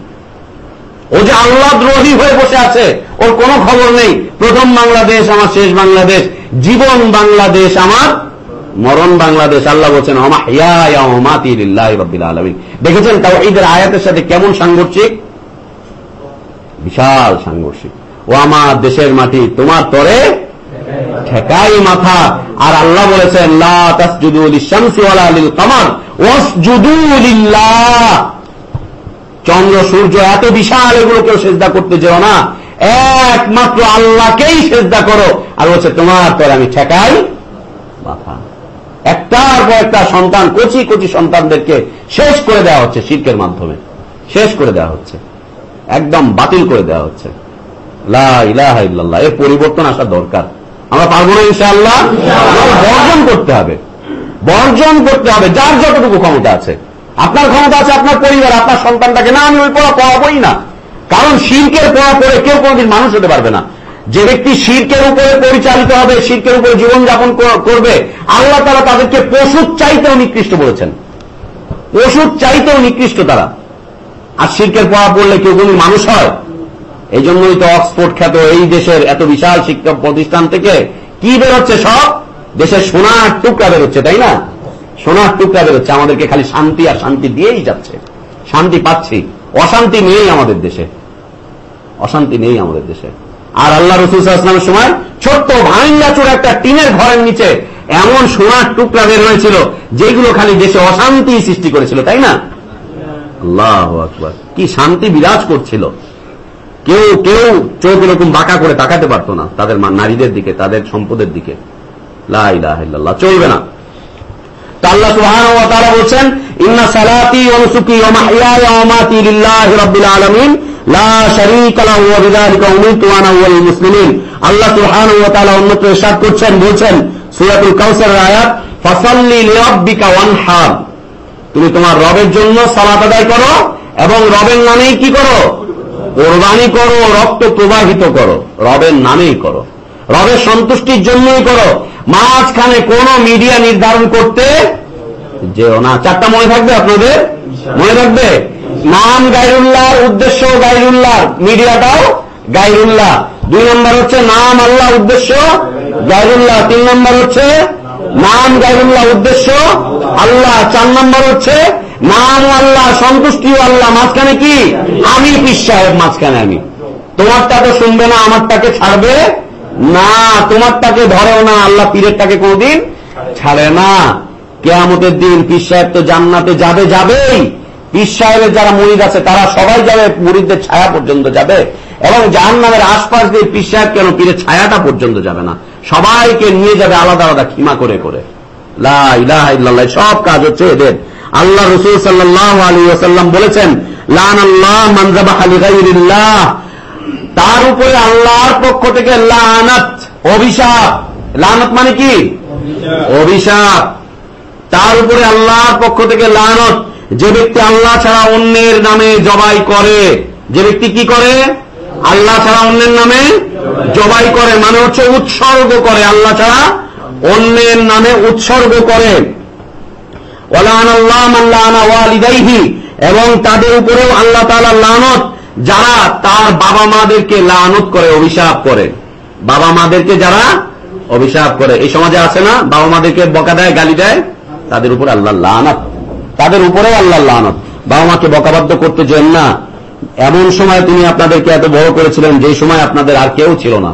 ও যে আল্লাহ দ্রোহী হয়ে বসে আছে, ওর কোনো খবর নেই। প্রথম বাংলাদেশ, আমার শেষ বাংলাদেশ, জীবন বাংলাদেশ, আমার মরণ বাংলাদেশ। আল্লাহ বলছেন দেখেছেন তাও ঈদের আয়াতের সাথে কেমন সাংঘর্ষিক? বিশাল সাংঘর্ষিক। ও আমার দেশের মাটি, তোমার তরে ঠেকাই মাথা। আর আল্লাহ বলেছেন চন্দ্র, সূর্য এত বিশাল এগুলোকেও সেজদা করতে যেও না। একমাত্র আল্লাহকেই সেজদা করো। আর বলছে, তোমার পর আমি ঠেকাই মাথা। একটার পর একটা সন্তান, কচি কচি সন্তানদেরকে শেষ করে দেওয়া হচ্ছে শিল্পের মাধ্যমে। শেষ করে দেওয়া হচ্ছে। একদম বাতিল করে দেওয়া হচ্ছে। লা ইলাহা ইল্লাল্লাহ। এর পরিবর্তন আসা দরকার। আমরা পারব না ইনশাআল্লাহ? বর্জন করতে হবে। বর্জন করতে হবে। যার যতটুকু ক্ষমতা আছে। আপনার ক্ষমতা আছে আপনার পরিবার, আপনার সন্তানটাকে। না, আমি ওই পড়া পড়াবই না। কারণ শিল্পের পড়া পড়ে কেউ কোনোদিন মানুষ হতে পারবে না। যে ব্যক্তি শিল্পের উপরে পরিচালিত হবে শিল্পের উপরে জীবনযাপন করবে, আল্লাহ তারা তাদেরকে পশুর চাইতেও নিকৃষ্ট বলেছেন। পশুর চাইতেও নিকৃষ্ট তারা। আর শিল্পের পড়া পড়লে কেউ কোন মানুষ হয়। এই জন্যই তো অক্সফোর্ড খ্যাত এই দেশের এত বিশাল শিক্ষা প্রতিষ্ঠান থেকে কি বেরোচ্ছে সব? দেশের সোনার টুকরা বেরোচ্ছে, তাই না? সোনার টুকরা বেরোচ্ছে, আমাদেরকে খালি শান্তি আর শান্তি দিয়েই যাচ্ছে। শান্তি পাচ্ছি, অশান্তি নেই আমাদের দেশে। অশান্তি নেই আমাদের দেশে। আর আল্লাহ রসুল ইসলামের সময় ছোট্ট ভাঙ্গাচুর একটা টিনের ঘরের নিচে এমন সোনার টুকরা বের হয়েছিল, যেগুলো খালি দেশে অশান্তি সৃষ্টি করেছিল, তাই না? আল্লাহ কি শান্তি বিরাজ করছিল। কেউ কেউ চোখ এরকম বাঁকা করে তাকাতে পারতো না। তাদের নারীদের দিকে, তাদের সম্পদের দিকে। চলবে না। তুমি তোমার রবের জন্য সালাত আদায় করো এবং রবের নামেই কি করো? কোরবানি করো রক্ত প্রবাহিত করো, রবের নামেই করো। রবের সন্তুষ্টির জন্যই করো। মাঝখানে কোন মিডিয়া নির্ধারণ করতে যেও না। চারটা মনে থাকবে আপনাদের? মনে থাকবে? নাম গাইরুল্লাহ উদ্দেশ্য গাইরুল্লাহ মিডিয়াটাও গাইরুল্লাহ। দুই নম্বর হচ্ছে নাম আল্লাহ উদ্দেশ্য গাইরুল্লাহ। তিন নম্বর হচ্ছে নাম গাইরুল্লাহ উদ্দেশ্য আল্লাহ। চার নম্বর হচ্ছে নাম আল্লাহ সন্তুষ্টি আল্লাহ, মাঝখানে কি? আমি পিস সাহেব, মাঝখানে আমি। তোমারটা তো শুনবে না, আমারটাকে ছাড়বে না, তোমারটাকে ধরেও না, আল্লাহ পীরেরটাকে কোনদিন ছাড়ে না। কেয়ামতের দিন পীর সাহেব তো জান্নাতে যাবে, যাবেই। পীর সাহেবের যারা মুরিদ আছে, তারা সবাই যাবে মুরিদদের ছায়া পর্যন্ত যাবে। এবং জাহান্নামের আশপাশ দিয়ে পীর সাহেব কেন পীরের ছায়াটা পর্যন্ত যাবে না? সবাইকে নিয়ে যাবে আলাদা আলাদা খিমা করে করে। লা ইলাহা ইল্লাল্লাহ, সব কাজ হচ্ছে এদের। আল্লাহ রসুল সাল্লাহ আলী বলেছেন লান আল্লাহ মানজাবা আলী তার উপরে আল্লাহর পক্ষ থেকে লানত অভিশাপ। লানত মানে কি? অভিশাপ। তার উপরে আল্লাহর পক্ষ থেকে লানত। যে ব্যক্তি আল্লাহ ছাড়া অন্যের নামে জবাই করে যে ব্যক্তি কি করে? আল্লাহ ছাড়া অন্যের নামে জবাই করে মানে হচ্ছে উৎসর্গ করে। আল্লাহ ছাড়া অন্যের নামে উৎসর্গ করে। এবং তাদের উপরেও আল্লাহ লানত, যারা তার বাবা মাদেরকে লানত করে, অভিশাপ করে। বাবা মাদেরকে যারা অভিশাপ করে। এই সমাজে আছে না, বাবা মাদেরকে বকা দেয়, গালি দেয়? তাদের উপরে আল্লাহ লানত। তাদের উপরেও আল্লাহ লানত। বাবা মাকে বকাবাদ্য করতে যেন না, এমন সময় তিনি আপনাদেরকে এত বড় করেছিলেন, যে সময় আপনাদের আর কেউ ছিল না।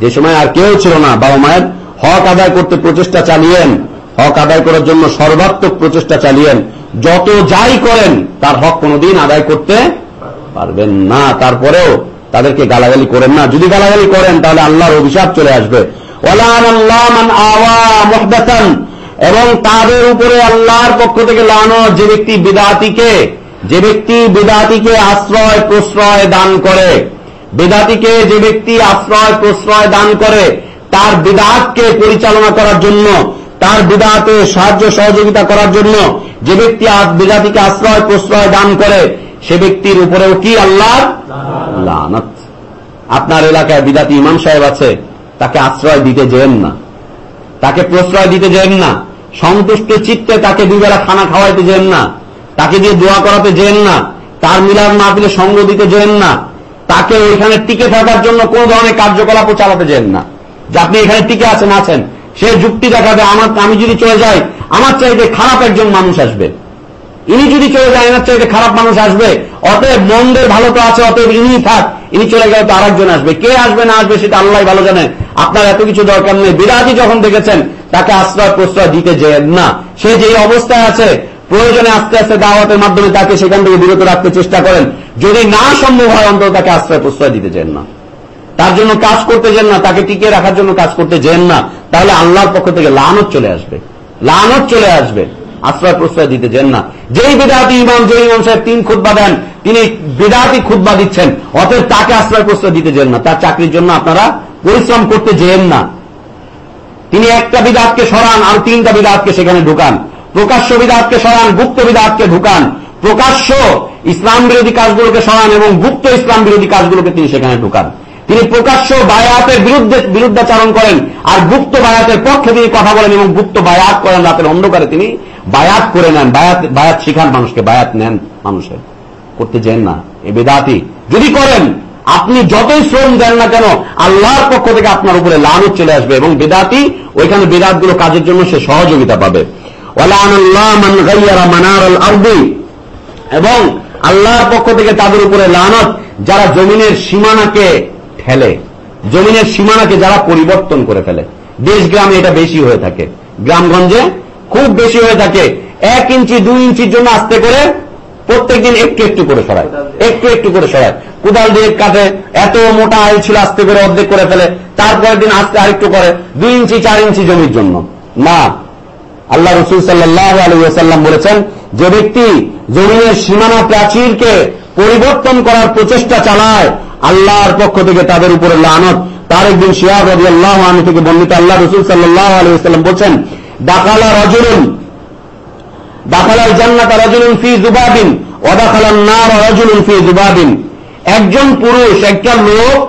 যে সময় আর কেউ ছিল না, বাবা মায়ের হক আদায় করতে প্রচেষ্টা চালিয়েন। হক আদায় করার জন্য সর্বাত্মক প্রচেষ্টা চালিয়েন। যত যাই করেন, তার হক কোনোদিন আদায় করতে পারবেন না। তারপরেও তাদেরকে গালাগালি করেন না। যদি গালাগালি করেন, তাহলে আল্লাহর অভিশাপ চলে আসবে। এবং তাদের উপরে আল্লাহর পক্ষ থেকে লানো যে ব্যক্তি বিদাতিকে, যে ব্যক্তি বিদাতিকে আশ্রয়, প্রশ্রয় দান করে, বেদাতিকে যে ব্যক্তি আশ্রয়, প্রশ্রয় দান করে, তার বিদাতকে পরিচালনা করার জন্য তার বিদাতে সাহায্য সহযোগিতা করার জন্য যে ব্যক্তি বিদাতিকে আশ্রয়, প্রশ্রয় দান করে, সে ব্যক্তির উপরেও কি আল্লাহ আপনার এলাকায় বিদাতি ইমাম সাহেব আছে, তাকে আশ্রয় দিতে যেন না। তাকে প্রশ্রয় দিতে যেন না। সন্তুষ্ট চিত্তে তাকে দুবেলা খানা খাওয়াইতে যেন না। তাকে দিয়ে দোয়া করাতে যেন না। তার মিলাদ মাহফিলে সঙ্গ দিতে যেন না। তাকে ওইখানে টিকে থাকার জন্য কোন ধরনের কার্যকলাপও চালাতে যেন না। যে আপনি এখানে টিকে আছেন আছেন। সে যুক্তি দেখাবে, আমার, আমি যদি চলে যাই, আমার চাইতে খারাপ একজন মানুষ আসবে। ইনি যদি চলে যায় এনার চাইতে খারাপ মানুষ আসবে। অতএব মন্দের ভালো তো আছে, অতএব ইনি থাক। ইনি চলে গেলে তো আরেকজন আসবে। কে আসবে, না আসবে, সেটা আল্লাহ ভালো জানে। আপনার এত কিছু দরকার নেই। বিরাটি যখন দেখেছেন, তাকে আশ্রয় প্রশ্রয় দিতে যেন না। সে যে অবস্থায় আছে, প্রয়োজনে আস্তে আস্তে দাওয়াতের মাধ্যমে তাকে সেখান থেকে বিরত রাখতে চেষ্টা করেন। যদি না সম্ভব হয়, অন্তত তাকে আশ্রয় প্রশ্রয় দিতে চান না। তার জন্য কাজ করতে যেন না, তাকে টিকিয়ে রাখার জন্য কাজ করতে যেন না, তাহলে আল্লাহর পক্ষ থেকে লানত চলে আসবে। লানত চলে আসবে, আশ্রয় প্রশ্রয় দিতে যেন না। যেই বিদাতি ইমাম যে ইমাম সাহেব তিন খুদ্া দেন, তিনি বিদাতি খুদ্া দিচ্ছেন, অতএব তাকে আশ্রয় প্রশ্রয় দিতে যেন না। তার চাকরির জন্য আপনারা পরিশ্রম করতে যেন না। তিনি একটা বিদাতকে সরান, আর তিনটা বিদাতকে সেখানে ঢুকান। প্রকাশ্য বিদাতকে সরান, গুপ্ত বিদাতকে ঢুকান। প্রকাশ্য ইসলাম বিরোধী কাজগুলোকে সরান এবং গুপ্ত ইসলাম বিরোধী কাজগুলোকে তিনি সেখানে ঢুকান। তিনি প্রকাশ্য বায়াতের বিরুদ্ধে বিরুদ্ধাচারণ করেন আর গুপ্ত বায়াতের পক্ষে তিনি কথা বলেন এবং গুপ্ত বায়াত করেন রাতের অন্ধকারে। তিনি বায়াত করে নেন, বায়াত বায়াত শিখান মানুষকে, বায়াত নেন মানুষের করতে যেন না এ বেদাতি। যদি করেন, আপনি যতই শ্রম দেন না কেন, আল্লাহর পক্ষ থেকে আপনার উপরে লানত চলে আসবে এবং বেদাতি ওইখানে বেদাতগুলো কাজের জন্য সে সহযোগিতা পাবে। এবং আল্লাহর পক্ষ থেকে তাদের উপরে লানত, যারা জমিনের সীমানাকে ঠেলে। জমিনের সীমানাকে যারা পরিবর্তন করে ফেলে। দেশ গ্রামে এটা বেশি হয়ে থাকে। গ্রামগঞ্জে খুব বেশি হয়ে থাকে। এক ইঞ্চি, দুই ইঞ্চির জন্য আস্তে করে প্রত্যেকদিন একটু একটু করে সরায়। একটু একটু করে সরায়। কুদাল দিয়ে কাটে। এত মোটা আইল ছিল আস্তে করে অর্ধেক করে ফেলে। তারপরের দিন আস্তে আরেকটু করে। দুই ইঞ্চি, চার ইঞ্চি জমির জন্য। না। আল্লাহ রসুল সাল্লাহ আলহাম বলেছেন, যে ব্যক্তি জমিনের সীমানা প্রাচীরকে পরিবর্তন করার প্রচেষ্টা চালায় আল্লাহর পক্ষ থেকে তাদের উপরে লানত। তার একদিন শিয়াব রবি আল্লাহ আমি থেকে বর্ণিত আল্লাহ রসুল সাল্লাহ আলহাম বলছেন দাকালা রজুলুন, দাখালাল জান্নাত ফি নার ফি একজন পুরুষ, একটা লোক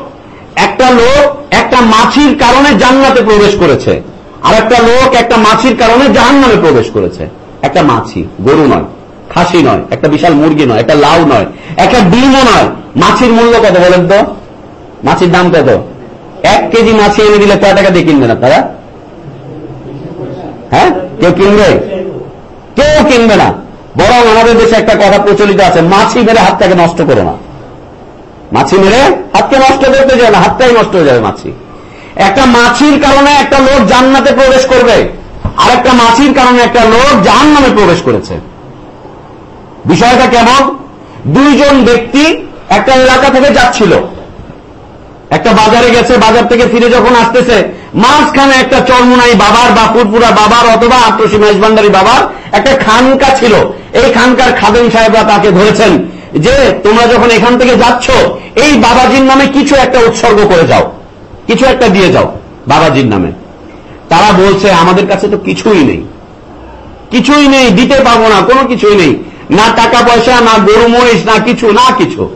একটা লোক একটা মাছির কারণে জান্নাতে প্রবেশ করেছে। আর একটা লোক একটা মাছির কারণে জাহান্নামে প্রবেশ করেছে। একটা মাছি, গরু নয়। খাসি নয়, একটা বিশাল মুরগি নয়, একটা লাউ নয়, একটা ডিমও নয়। মাছির মূল্য কত বলেন তো? মাছির দাম কত? এক কেজি মাছি এনে দিলে কয় টাকা দিয়ে কিনবেন আপনারা? হ্যাঁ? কেউ কিনবে? কেউ কিনবে না। বরং আমাদের দেশে একটা কথা প্রচলিত আছে, মাছি মেরে হাতটাকে নষ্ট করে না। মাছি মেরে হাতকে নষ্ট করতে যায় না, হাতটাই নষ্ট হয়ে যাবে মাছি। একটা মাছির কারণে একটা লোক জান্নাতে প্রবেশ করবে। আর একটা মাছির কারণে একটা লোক জাহান নামে প্রবেশ করেছে। বিষয়টা কেমন? দুইজন ব্যক্তি একটা এলাকা থেকে যাচ্ছিল। একটা বাজারে গেছে, বাজার থেকে ফিরে যখন আসতেছে, মাঝখানে একটা চরমুনাই বাবার বা পুরপুরা বাবার অথবা আত্মসী ভান্ডারী বাবার একটা খানকা ছিল। এই খানকার খাদেন সাহেবরা তাকে ধরেছেন যে, তোমরা যখন এখান থেকে যাচ্ছ, এই বাবাজির নামে কিছু একটা উৎসর্গ করে যাও। কিছু একটা দিয়ে যাও বাবাজির নামে। তারা বলছে, আমাদের কাছে তো কিছুই নেই। কিছুই নেই, দিতে পারব না, কোনো কিছুই নেই। না টাকা পয়সা, না গরু মহিষ, না কিছু না কিছু।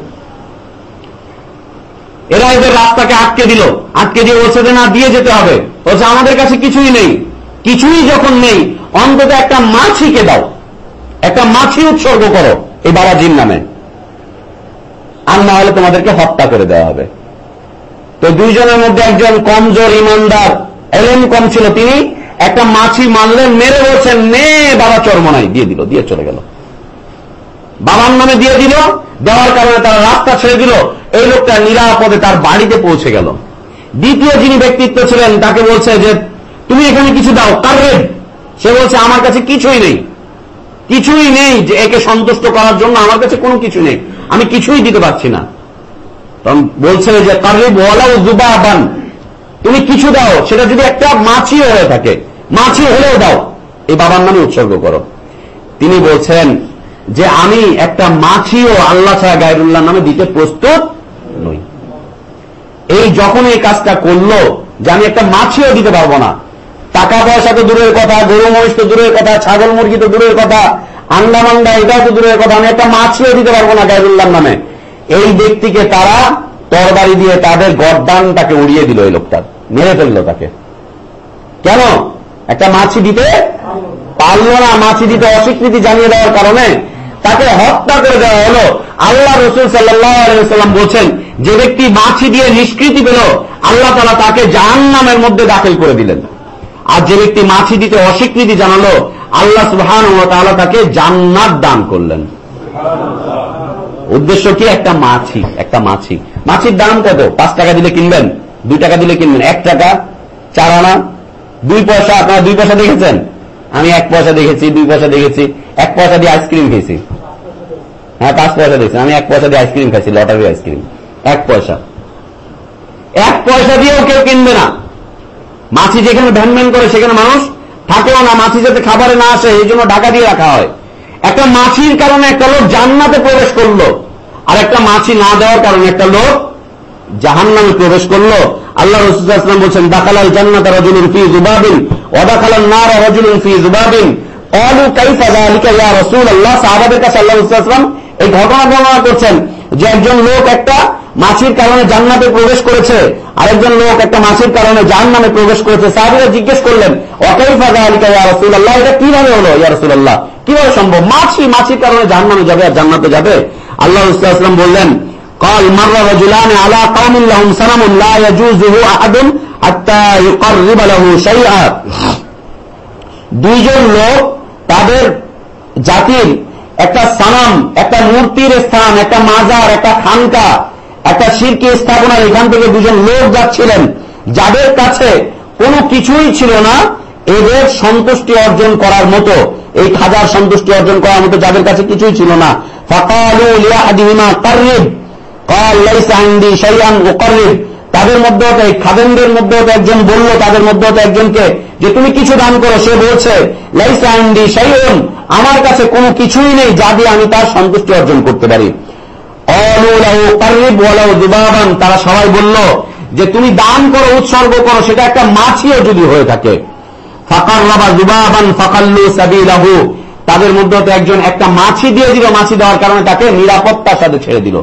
এরা এদের রাস্তাকে আটকে দিল। আটকে দিয়ে বলছে যে, না, দিয়ে যেতে হবে। বলছে, আমাদের কাছে কিছুই নেই। কিছুই যখন নেই, অন্তত একটা মাছিকে দাও। একটা মাছি উৎসর্গ করো এই বাবাজির নামে। আর না হলে তোমাদেরকে হত্যা করে দেওয়া হবে। তো দুইজনের মধ্যে একজন কমজোর ইমানদার এলেন কম ছিল তিনি। একটা মাছি মানলেন মেরে বলছেন নে, বাবা চর্মনাই দিয়ে দিল, দিয়ে চলে গেল। বাবার নামে দিয়ে দিল, দেওয়ার কারণে তারা রাস্তা ছেড়ে দিল। এই লোকটা নিরাপদে তার বাড়িতে পৌঁছে গেল। দ্বিতীয় যিনি ব্যক্তিত্ব ছিলেন, তাকে বলছে যে, তুমি এখানে কিছু দাও রেড সে বলছে, আমার কাছে কিছুই নেই। কিছুই নেই যে একে সন্তুষ্ট করার জন্য আমার কাছে কোনো কিছু নেই। আমি কিছুই দিতে পারছি না। তখন বলছে যে কারিব ওয়ালাউ জুবাবান তুমি কিছু দাও, সেটা যদি একটা মাছিও হয়ে থাকে, মাছি হলেও দাও। এই বাবার নামে উৎসর্গ করো। তিনি বলছেন যে আমি একটা মাছিও আল্লাহ ছাড়া গায়রুল্লাহ নামে দিতে প্রস্তুত নই। এই যখন এই কাজটা করল যে আমি একটা মাছিও দিতে পারব না, টাকা পয়সা তো দূরের কথা, গরু মহিষ তো দূরের কথা, ছাগল মুরগি তো দূরের কথা, আন্ডা মান্ডা এটাও তো দূরের কথা, আমি একটা মাছিও দিতে পারব না গায়রুল্লাহ নামে। এই ব্যক্তিকে তারা তরবারি দিয়ে তাদের গরদানটাকে উড়িয়ে দিল এই লোকটা মেরে ফেলল তাকে। কেন? একটা মাছি দিতে পারল না, মাছি দিতে অস্বীকৃতি জানিয়ে দেওয়ার কারণে তাকে হত্যা করে দেওয়া হলো। আল্লাহ রসুল সাল্লাম বলছেন, যে ব্যক্তি মাছি দিয়ে নিষ্কৃতি পেল, আল্লাহ তালা তাকে জাহান নামের মধ্যে দাখিল করে দিলেন। আর যে ব্যক্তি মাছি দিতে অস্বীকৃতি জানালো, আল্লাহ সুবহান ও তাকে জান্নাত দান করলেন। উদ্দেশ্য কি? একটা মাছি একটা মাছি। মাছির দাম কত? পাঁচ টাকা দিলে কিনবেন? দুই টাকা দিলে কিনবেন? এক টাকা? চার আনা? দুই পয়সা? আপনারা দুই পয়সা দেখেছেন? আমি এক পয়সা দেখেছি, দুই পয়সা দেখেছি, এক পয়সা দিয়ে আইসক্রিম খেয়েছি। হ্যাঁ পাঁচ পয়সা দেখছি আমি এক পয়সা দিয়ে আইসক্রিম খাইছি লটারি আইসক্রিম এক পয়সা। এক পয়সা দিয়েও কেউ কিনবে না। মাছি যেখানে ভ্যান ভ্যান করে, সেখানে মানুষ থাকেও না। মাছি যাতে খাবারে না আসে, এই জন্য ঢাকা দিয়ে রাখা হয়। একটা মাছির কারণে একটা লোক জান্নাতে প্রবেশ করল, আর একটা মাছি না দেওয়ার কারণে একটা লোক জাহান নামে প্রবেশ করল। আল্লাহ রসুলাম বলছেন, দাখালাল জান্নাত রজুলুন ফি জুবাবিন ওদাখালাল নার রজুলুন ফি জুবাবিন অলু কাইফা যালিকা ইয়া রাসূলুল্লাহ। সাহাবাদের কাছে আল্লাহ রসুলাম এই ঘটনা বর্ণনা করছেন যে একজন লোক একটা মাছির কারণে জান্নাতে প্রবেশ করেছে আরেকজন লোক একটা মাছির কারণে জাহান নামে প্রবেশ করেছে সাহাবিরা জিজ্ঞেস করলেন অকাইফা যালিকা ইয়া রাসূলুল্লাহ এটা কিভাবে হলো ইয়া রাসূলুল্লাহ কিভাবে সম্ভব মাছি মাছির কারণে জাহান নামে যাবে আর জান্নাতে যাবে আল্লাহ রসুলাম বললেন قال مر رجلان على قوم لهم سنم لا يجوزه احد حتى يقرب له شيئا দুইজন লোক তাদের জাতির একটা সানাম, একটা মূর্তির স্থান, একটা মাজার, একটা খানকা, একটা শিরকে স্থাপনার এখান থেকে দুজন লোক যাচ্ছিলেন। যাদের কাছে কোনো কিছুই ছিল না, এদের সন্তুষ্টি অর্জন করার মতো, এই খাজার সন্তুষ্টি অর্জন করার মতো যাদের কাছে কিছুই ছিল না। তাদের মধ্যে খাদেমদের মধ্যে একজন বলল, তাদের মধ্যে একজনকে যে, তুমি কিছু দান করো। সে বলছে, লাইসা আন্দি সাইন আমার কাছে কোনো কিছুই নেই যা দিয়ে আমি তার সন্তুষ্টি অর্জন করতে পারি। তারা সবাই বলল, যে তুমি দান করো, উৎসর্গ করো, সেটা একটা মাছিও যদি হয়ে থাকে। ফাকার রাবা জুবাবান ফাকাল্লু সাবিলাহু, তাদের মধ্যে একজন একটা মাছি দিয়ে দিল, মাছি দেওয়ার কারণে তাকে নিরাপত্তার সাথে ছেড়ে দিল।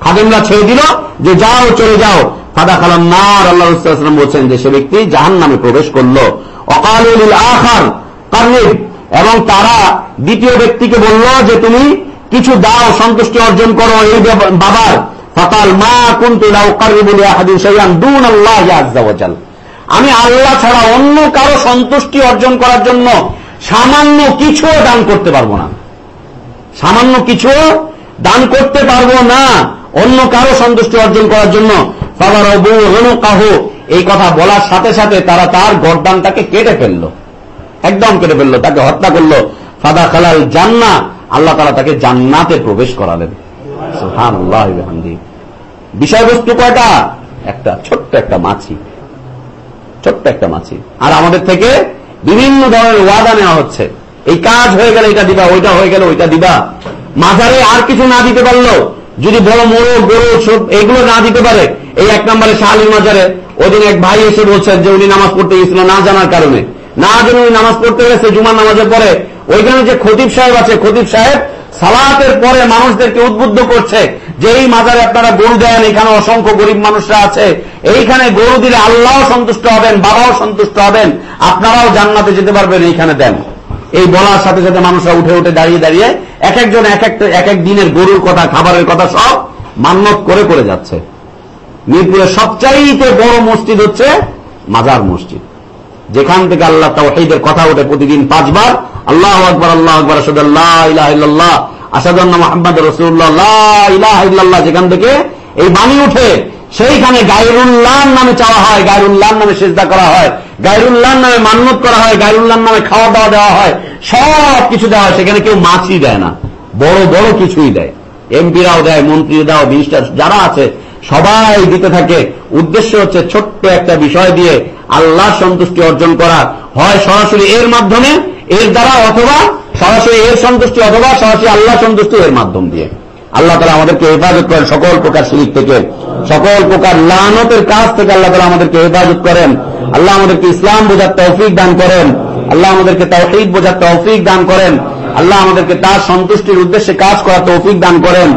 খাদেমরা ছেড়ে দিল যে, যাও, চলে যাও। ফাদা খালাম নার আল্লাহ বলছেন যে, সে ব্যক্তি জাহান নামে প্রবেশ করল। অকালুল আখার কারিব এবং তারা দ্বিতীয় ব্যক্তিকে বলল যে তুমি কিছু দাও, সন্তুষ্টি অর্জন করো, এই বাবার ফকাল মা কুন্তু লাউ কারিবুল আহাদিন শাইয়ান দুন আল্লাহ আজ্জা ওয়াজাল আমি আল্লাহ ছাড়া অন্য কারও সন্তুষ্টি অর্জন করার জন্য সামান্য কিছুও দান করতে পারব না। সামান্য কিছু দান করতে পারব না অন্য কারও সন্তুষ্টি অর্জন করার জন্য। বাবার কাহ এই কথা বলার সাথে সাথে তারা তার গরদানটাকে কেটে ফেলল। একদম কেটে ফেলল, তাকে হত্যা করল। ফাদা খালাল জান্না, আল্লাহ তারা তাকে জান্নাতে প্রবেশ করালেন। বিষয়বস্তু কয়টা? একটা, ছোট্ট একটা মাছি। ছোট্ট একটা মাছি। আর আমাদের থেকে বিভিন্ন ধরনের ওয়াদা নেওয়া হচ্ছে। এই কাজ হয়ে গেলে এটা দিবা, ওইটা হয়ে গেলে ওইটা দিবা। মাজারে আর কিছু না দিতে পারল, যদি বড়, মোড়, গরু, সব এগুলো না দিতে পারে, এই এক নম্বরে শাহালি মাজারে ওদিন এক ভাই এসে বলছেন যে উনি নামাজ পড়তে গেছিল না জানার কারণে। না উনি নামাজ পড়তে গেছে জুমার নামাজের পরে ওইখানে যে খতিব সাহেব আছে, খতিব সাহেব সালাতের পরে মানুষদেরকে উদ্বুদ্ধ করছে যে এই মাজারে আপনারা গরু দেন, এখানে অসংখ্য গরিব মানুষরা আছে। এইখানে গরু দিলে আল্লাহ সন্তুষ্ট হবেন, বাবাও সন্তুষ্ট হবেন, আপনারাও জান্নাতে যেতে পারবেন, এইখানে দেন। এই বলার সাথে সাথে মানুষরা উঠে উঠে দাঁড়িয়ে দাঁড়িয়ে এক একজন এক একটা এক এক দিনের গরুর কথা, খাবারের কথা সব মান্যত করে করে যাচ্ছে। মিরপুরের সবচাইতে বড় মসজিদ হচ্ছে মাজার মসজিদ। যেখান থেকে আল্লাহ তাওহীদের কথা ওঠে প্রতিদিন পাঁচবার, আল্লাহ আকবর আল্লাহ আকবর আসাদুল্লাহ মোহাম্মদ রসুল্লাহ ইলাহ যেখান থেকে এই বাণী উঠে, সেইখানে গায়রুল্লাহ নামে চাওয়া হয় গায়রুল্লাহ নামে সেজদা করা হয় গায়রুল্লাহ নামে মান্যত করা হয় গায়রুল্লাহ নামে খাওয়া দাওয়া দেওয়া হয় সব কিছু দেওয়া হয়, সেখানে কেউ মাছই দেয় না, বড় বড় কিছুই দেয়। এমপিরাও দেয় মন্ত্রী দাও মিনিস্টার যারা আছে, সবাই দিতে থাকে। উদ্দেশ্য হচ্ছে ছোট্ট একটা বিষয় দিয়ে আল্লাহ সন্তুষ্টি অর্জন করা হয় সরাসরি এর মাধ্যমে, এর দ্বারা, অথবা সরাসরি এর সন্তুষ্টি, অথবা সরাসরি আল্লাহ সন্তুষ্টি এর মাধ্যম দিয়ে। আল্লাহ তালা আমাদেরকে হেফাজত করেন সকল প্রকার শিরিক থেকে। সকল প্রকার লানতের কাজ থেকে আল্লাহ তালা আমাদেরকে হেফাজত করেন। আল্লাহ আমাদেরকে ইসলাম বোঝার তৌফিক দান করেন। আল্লাহ আমাদেরকে তৌফিক বোঝার তৌফিক দান করেন। আল্লাহ আমাদেরকে তার সন্তুষ্টির উদ্দেশ্যে কাজ করার তৌফিক দান করেন।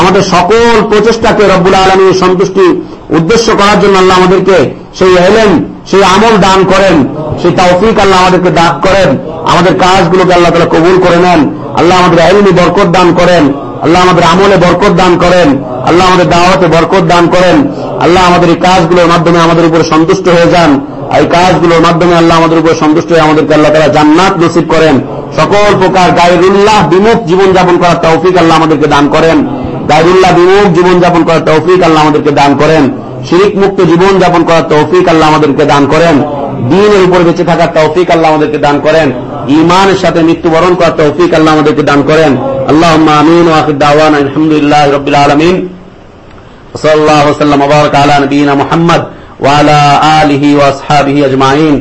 আমাদের সকল প্রচেষ্টাকে রব্বুল আলমীর সন্তুষ্টি উদ্দেশ্য করার জন্য আল্লাহ আমাদেরকে সেই এলেন সেই আমল দান করেন, সেই তৌফিক আল্লাহ আমাদেরকে দান করেন, আমাদের কাজগুলোকে আল্লাহ তালা কবুল করে নেন, আল্লাহ আমাদের এলমি বরকত দান করেন, আল্লাহ আমাদের আমলে বরকত দান করেন, আল্লাহ আমাদের দাওয়াতে বরকত দান করেন, আল্লাহ আমাদের এই কাজগুলোর মাধ্যমে আমাদের উপরে সন্তুষ্ট হয়ে যান, এই কাজগুলোর মাধ্যমে আল্লাহ আমাদের উপরে সন্তুষ্ট হয়ে আমাদেরকে আল্লাহ তারা জান্নাত নসিব করেন। সকল প্রকার গায়রুল্লাহ বিমুখ জীবনযাপন করার তৌফিক আল্লাহ আমাদেরকে দান করেন। গায়রুল্লাহ বিমুখ জীবনযাপন করার তৌফিক আল্লাহ আমাদেরকে দান করেন। শিরিক মুক্ত জীবন যাপন করার তৌফিক আল্লাহ আমাদেরকে দান করেন। দিনের উপর বেঁচে থাকার তৌফিক আল্লাহ আমাদেরকে দান করেন। ইমানের সাথে মৃত্যুবরণ করার তৌফিক আল্লাহ আমাদেরকে দান করেন। আল্লাহ আমিন ওয়াকিদাওয়ান আলহামদুলিল্লাহ রবিল আলমিন। সাল্লাহ সাল্লাম আবরক আলা নবীনা মোহাম্মদ ওয়ালা আলহি ওয়াসহাবিহি আজমাইন।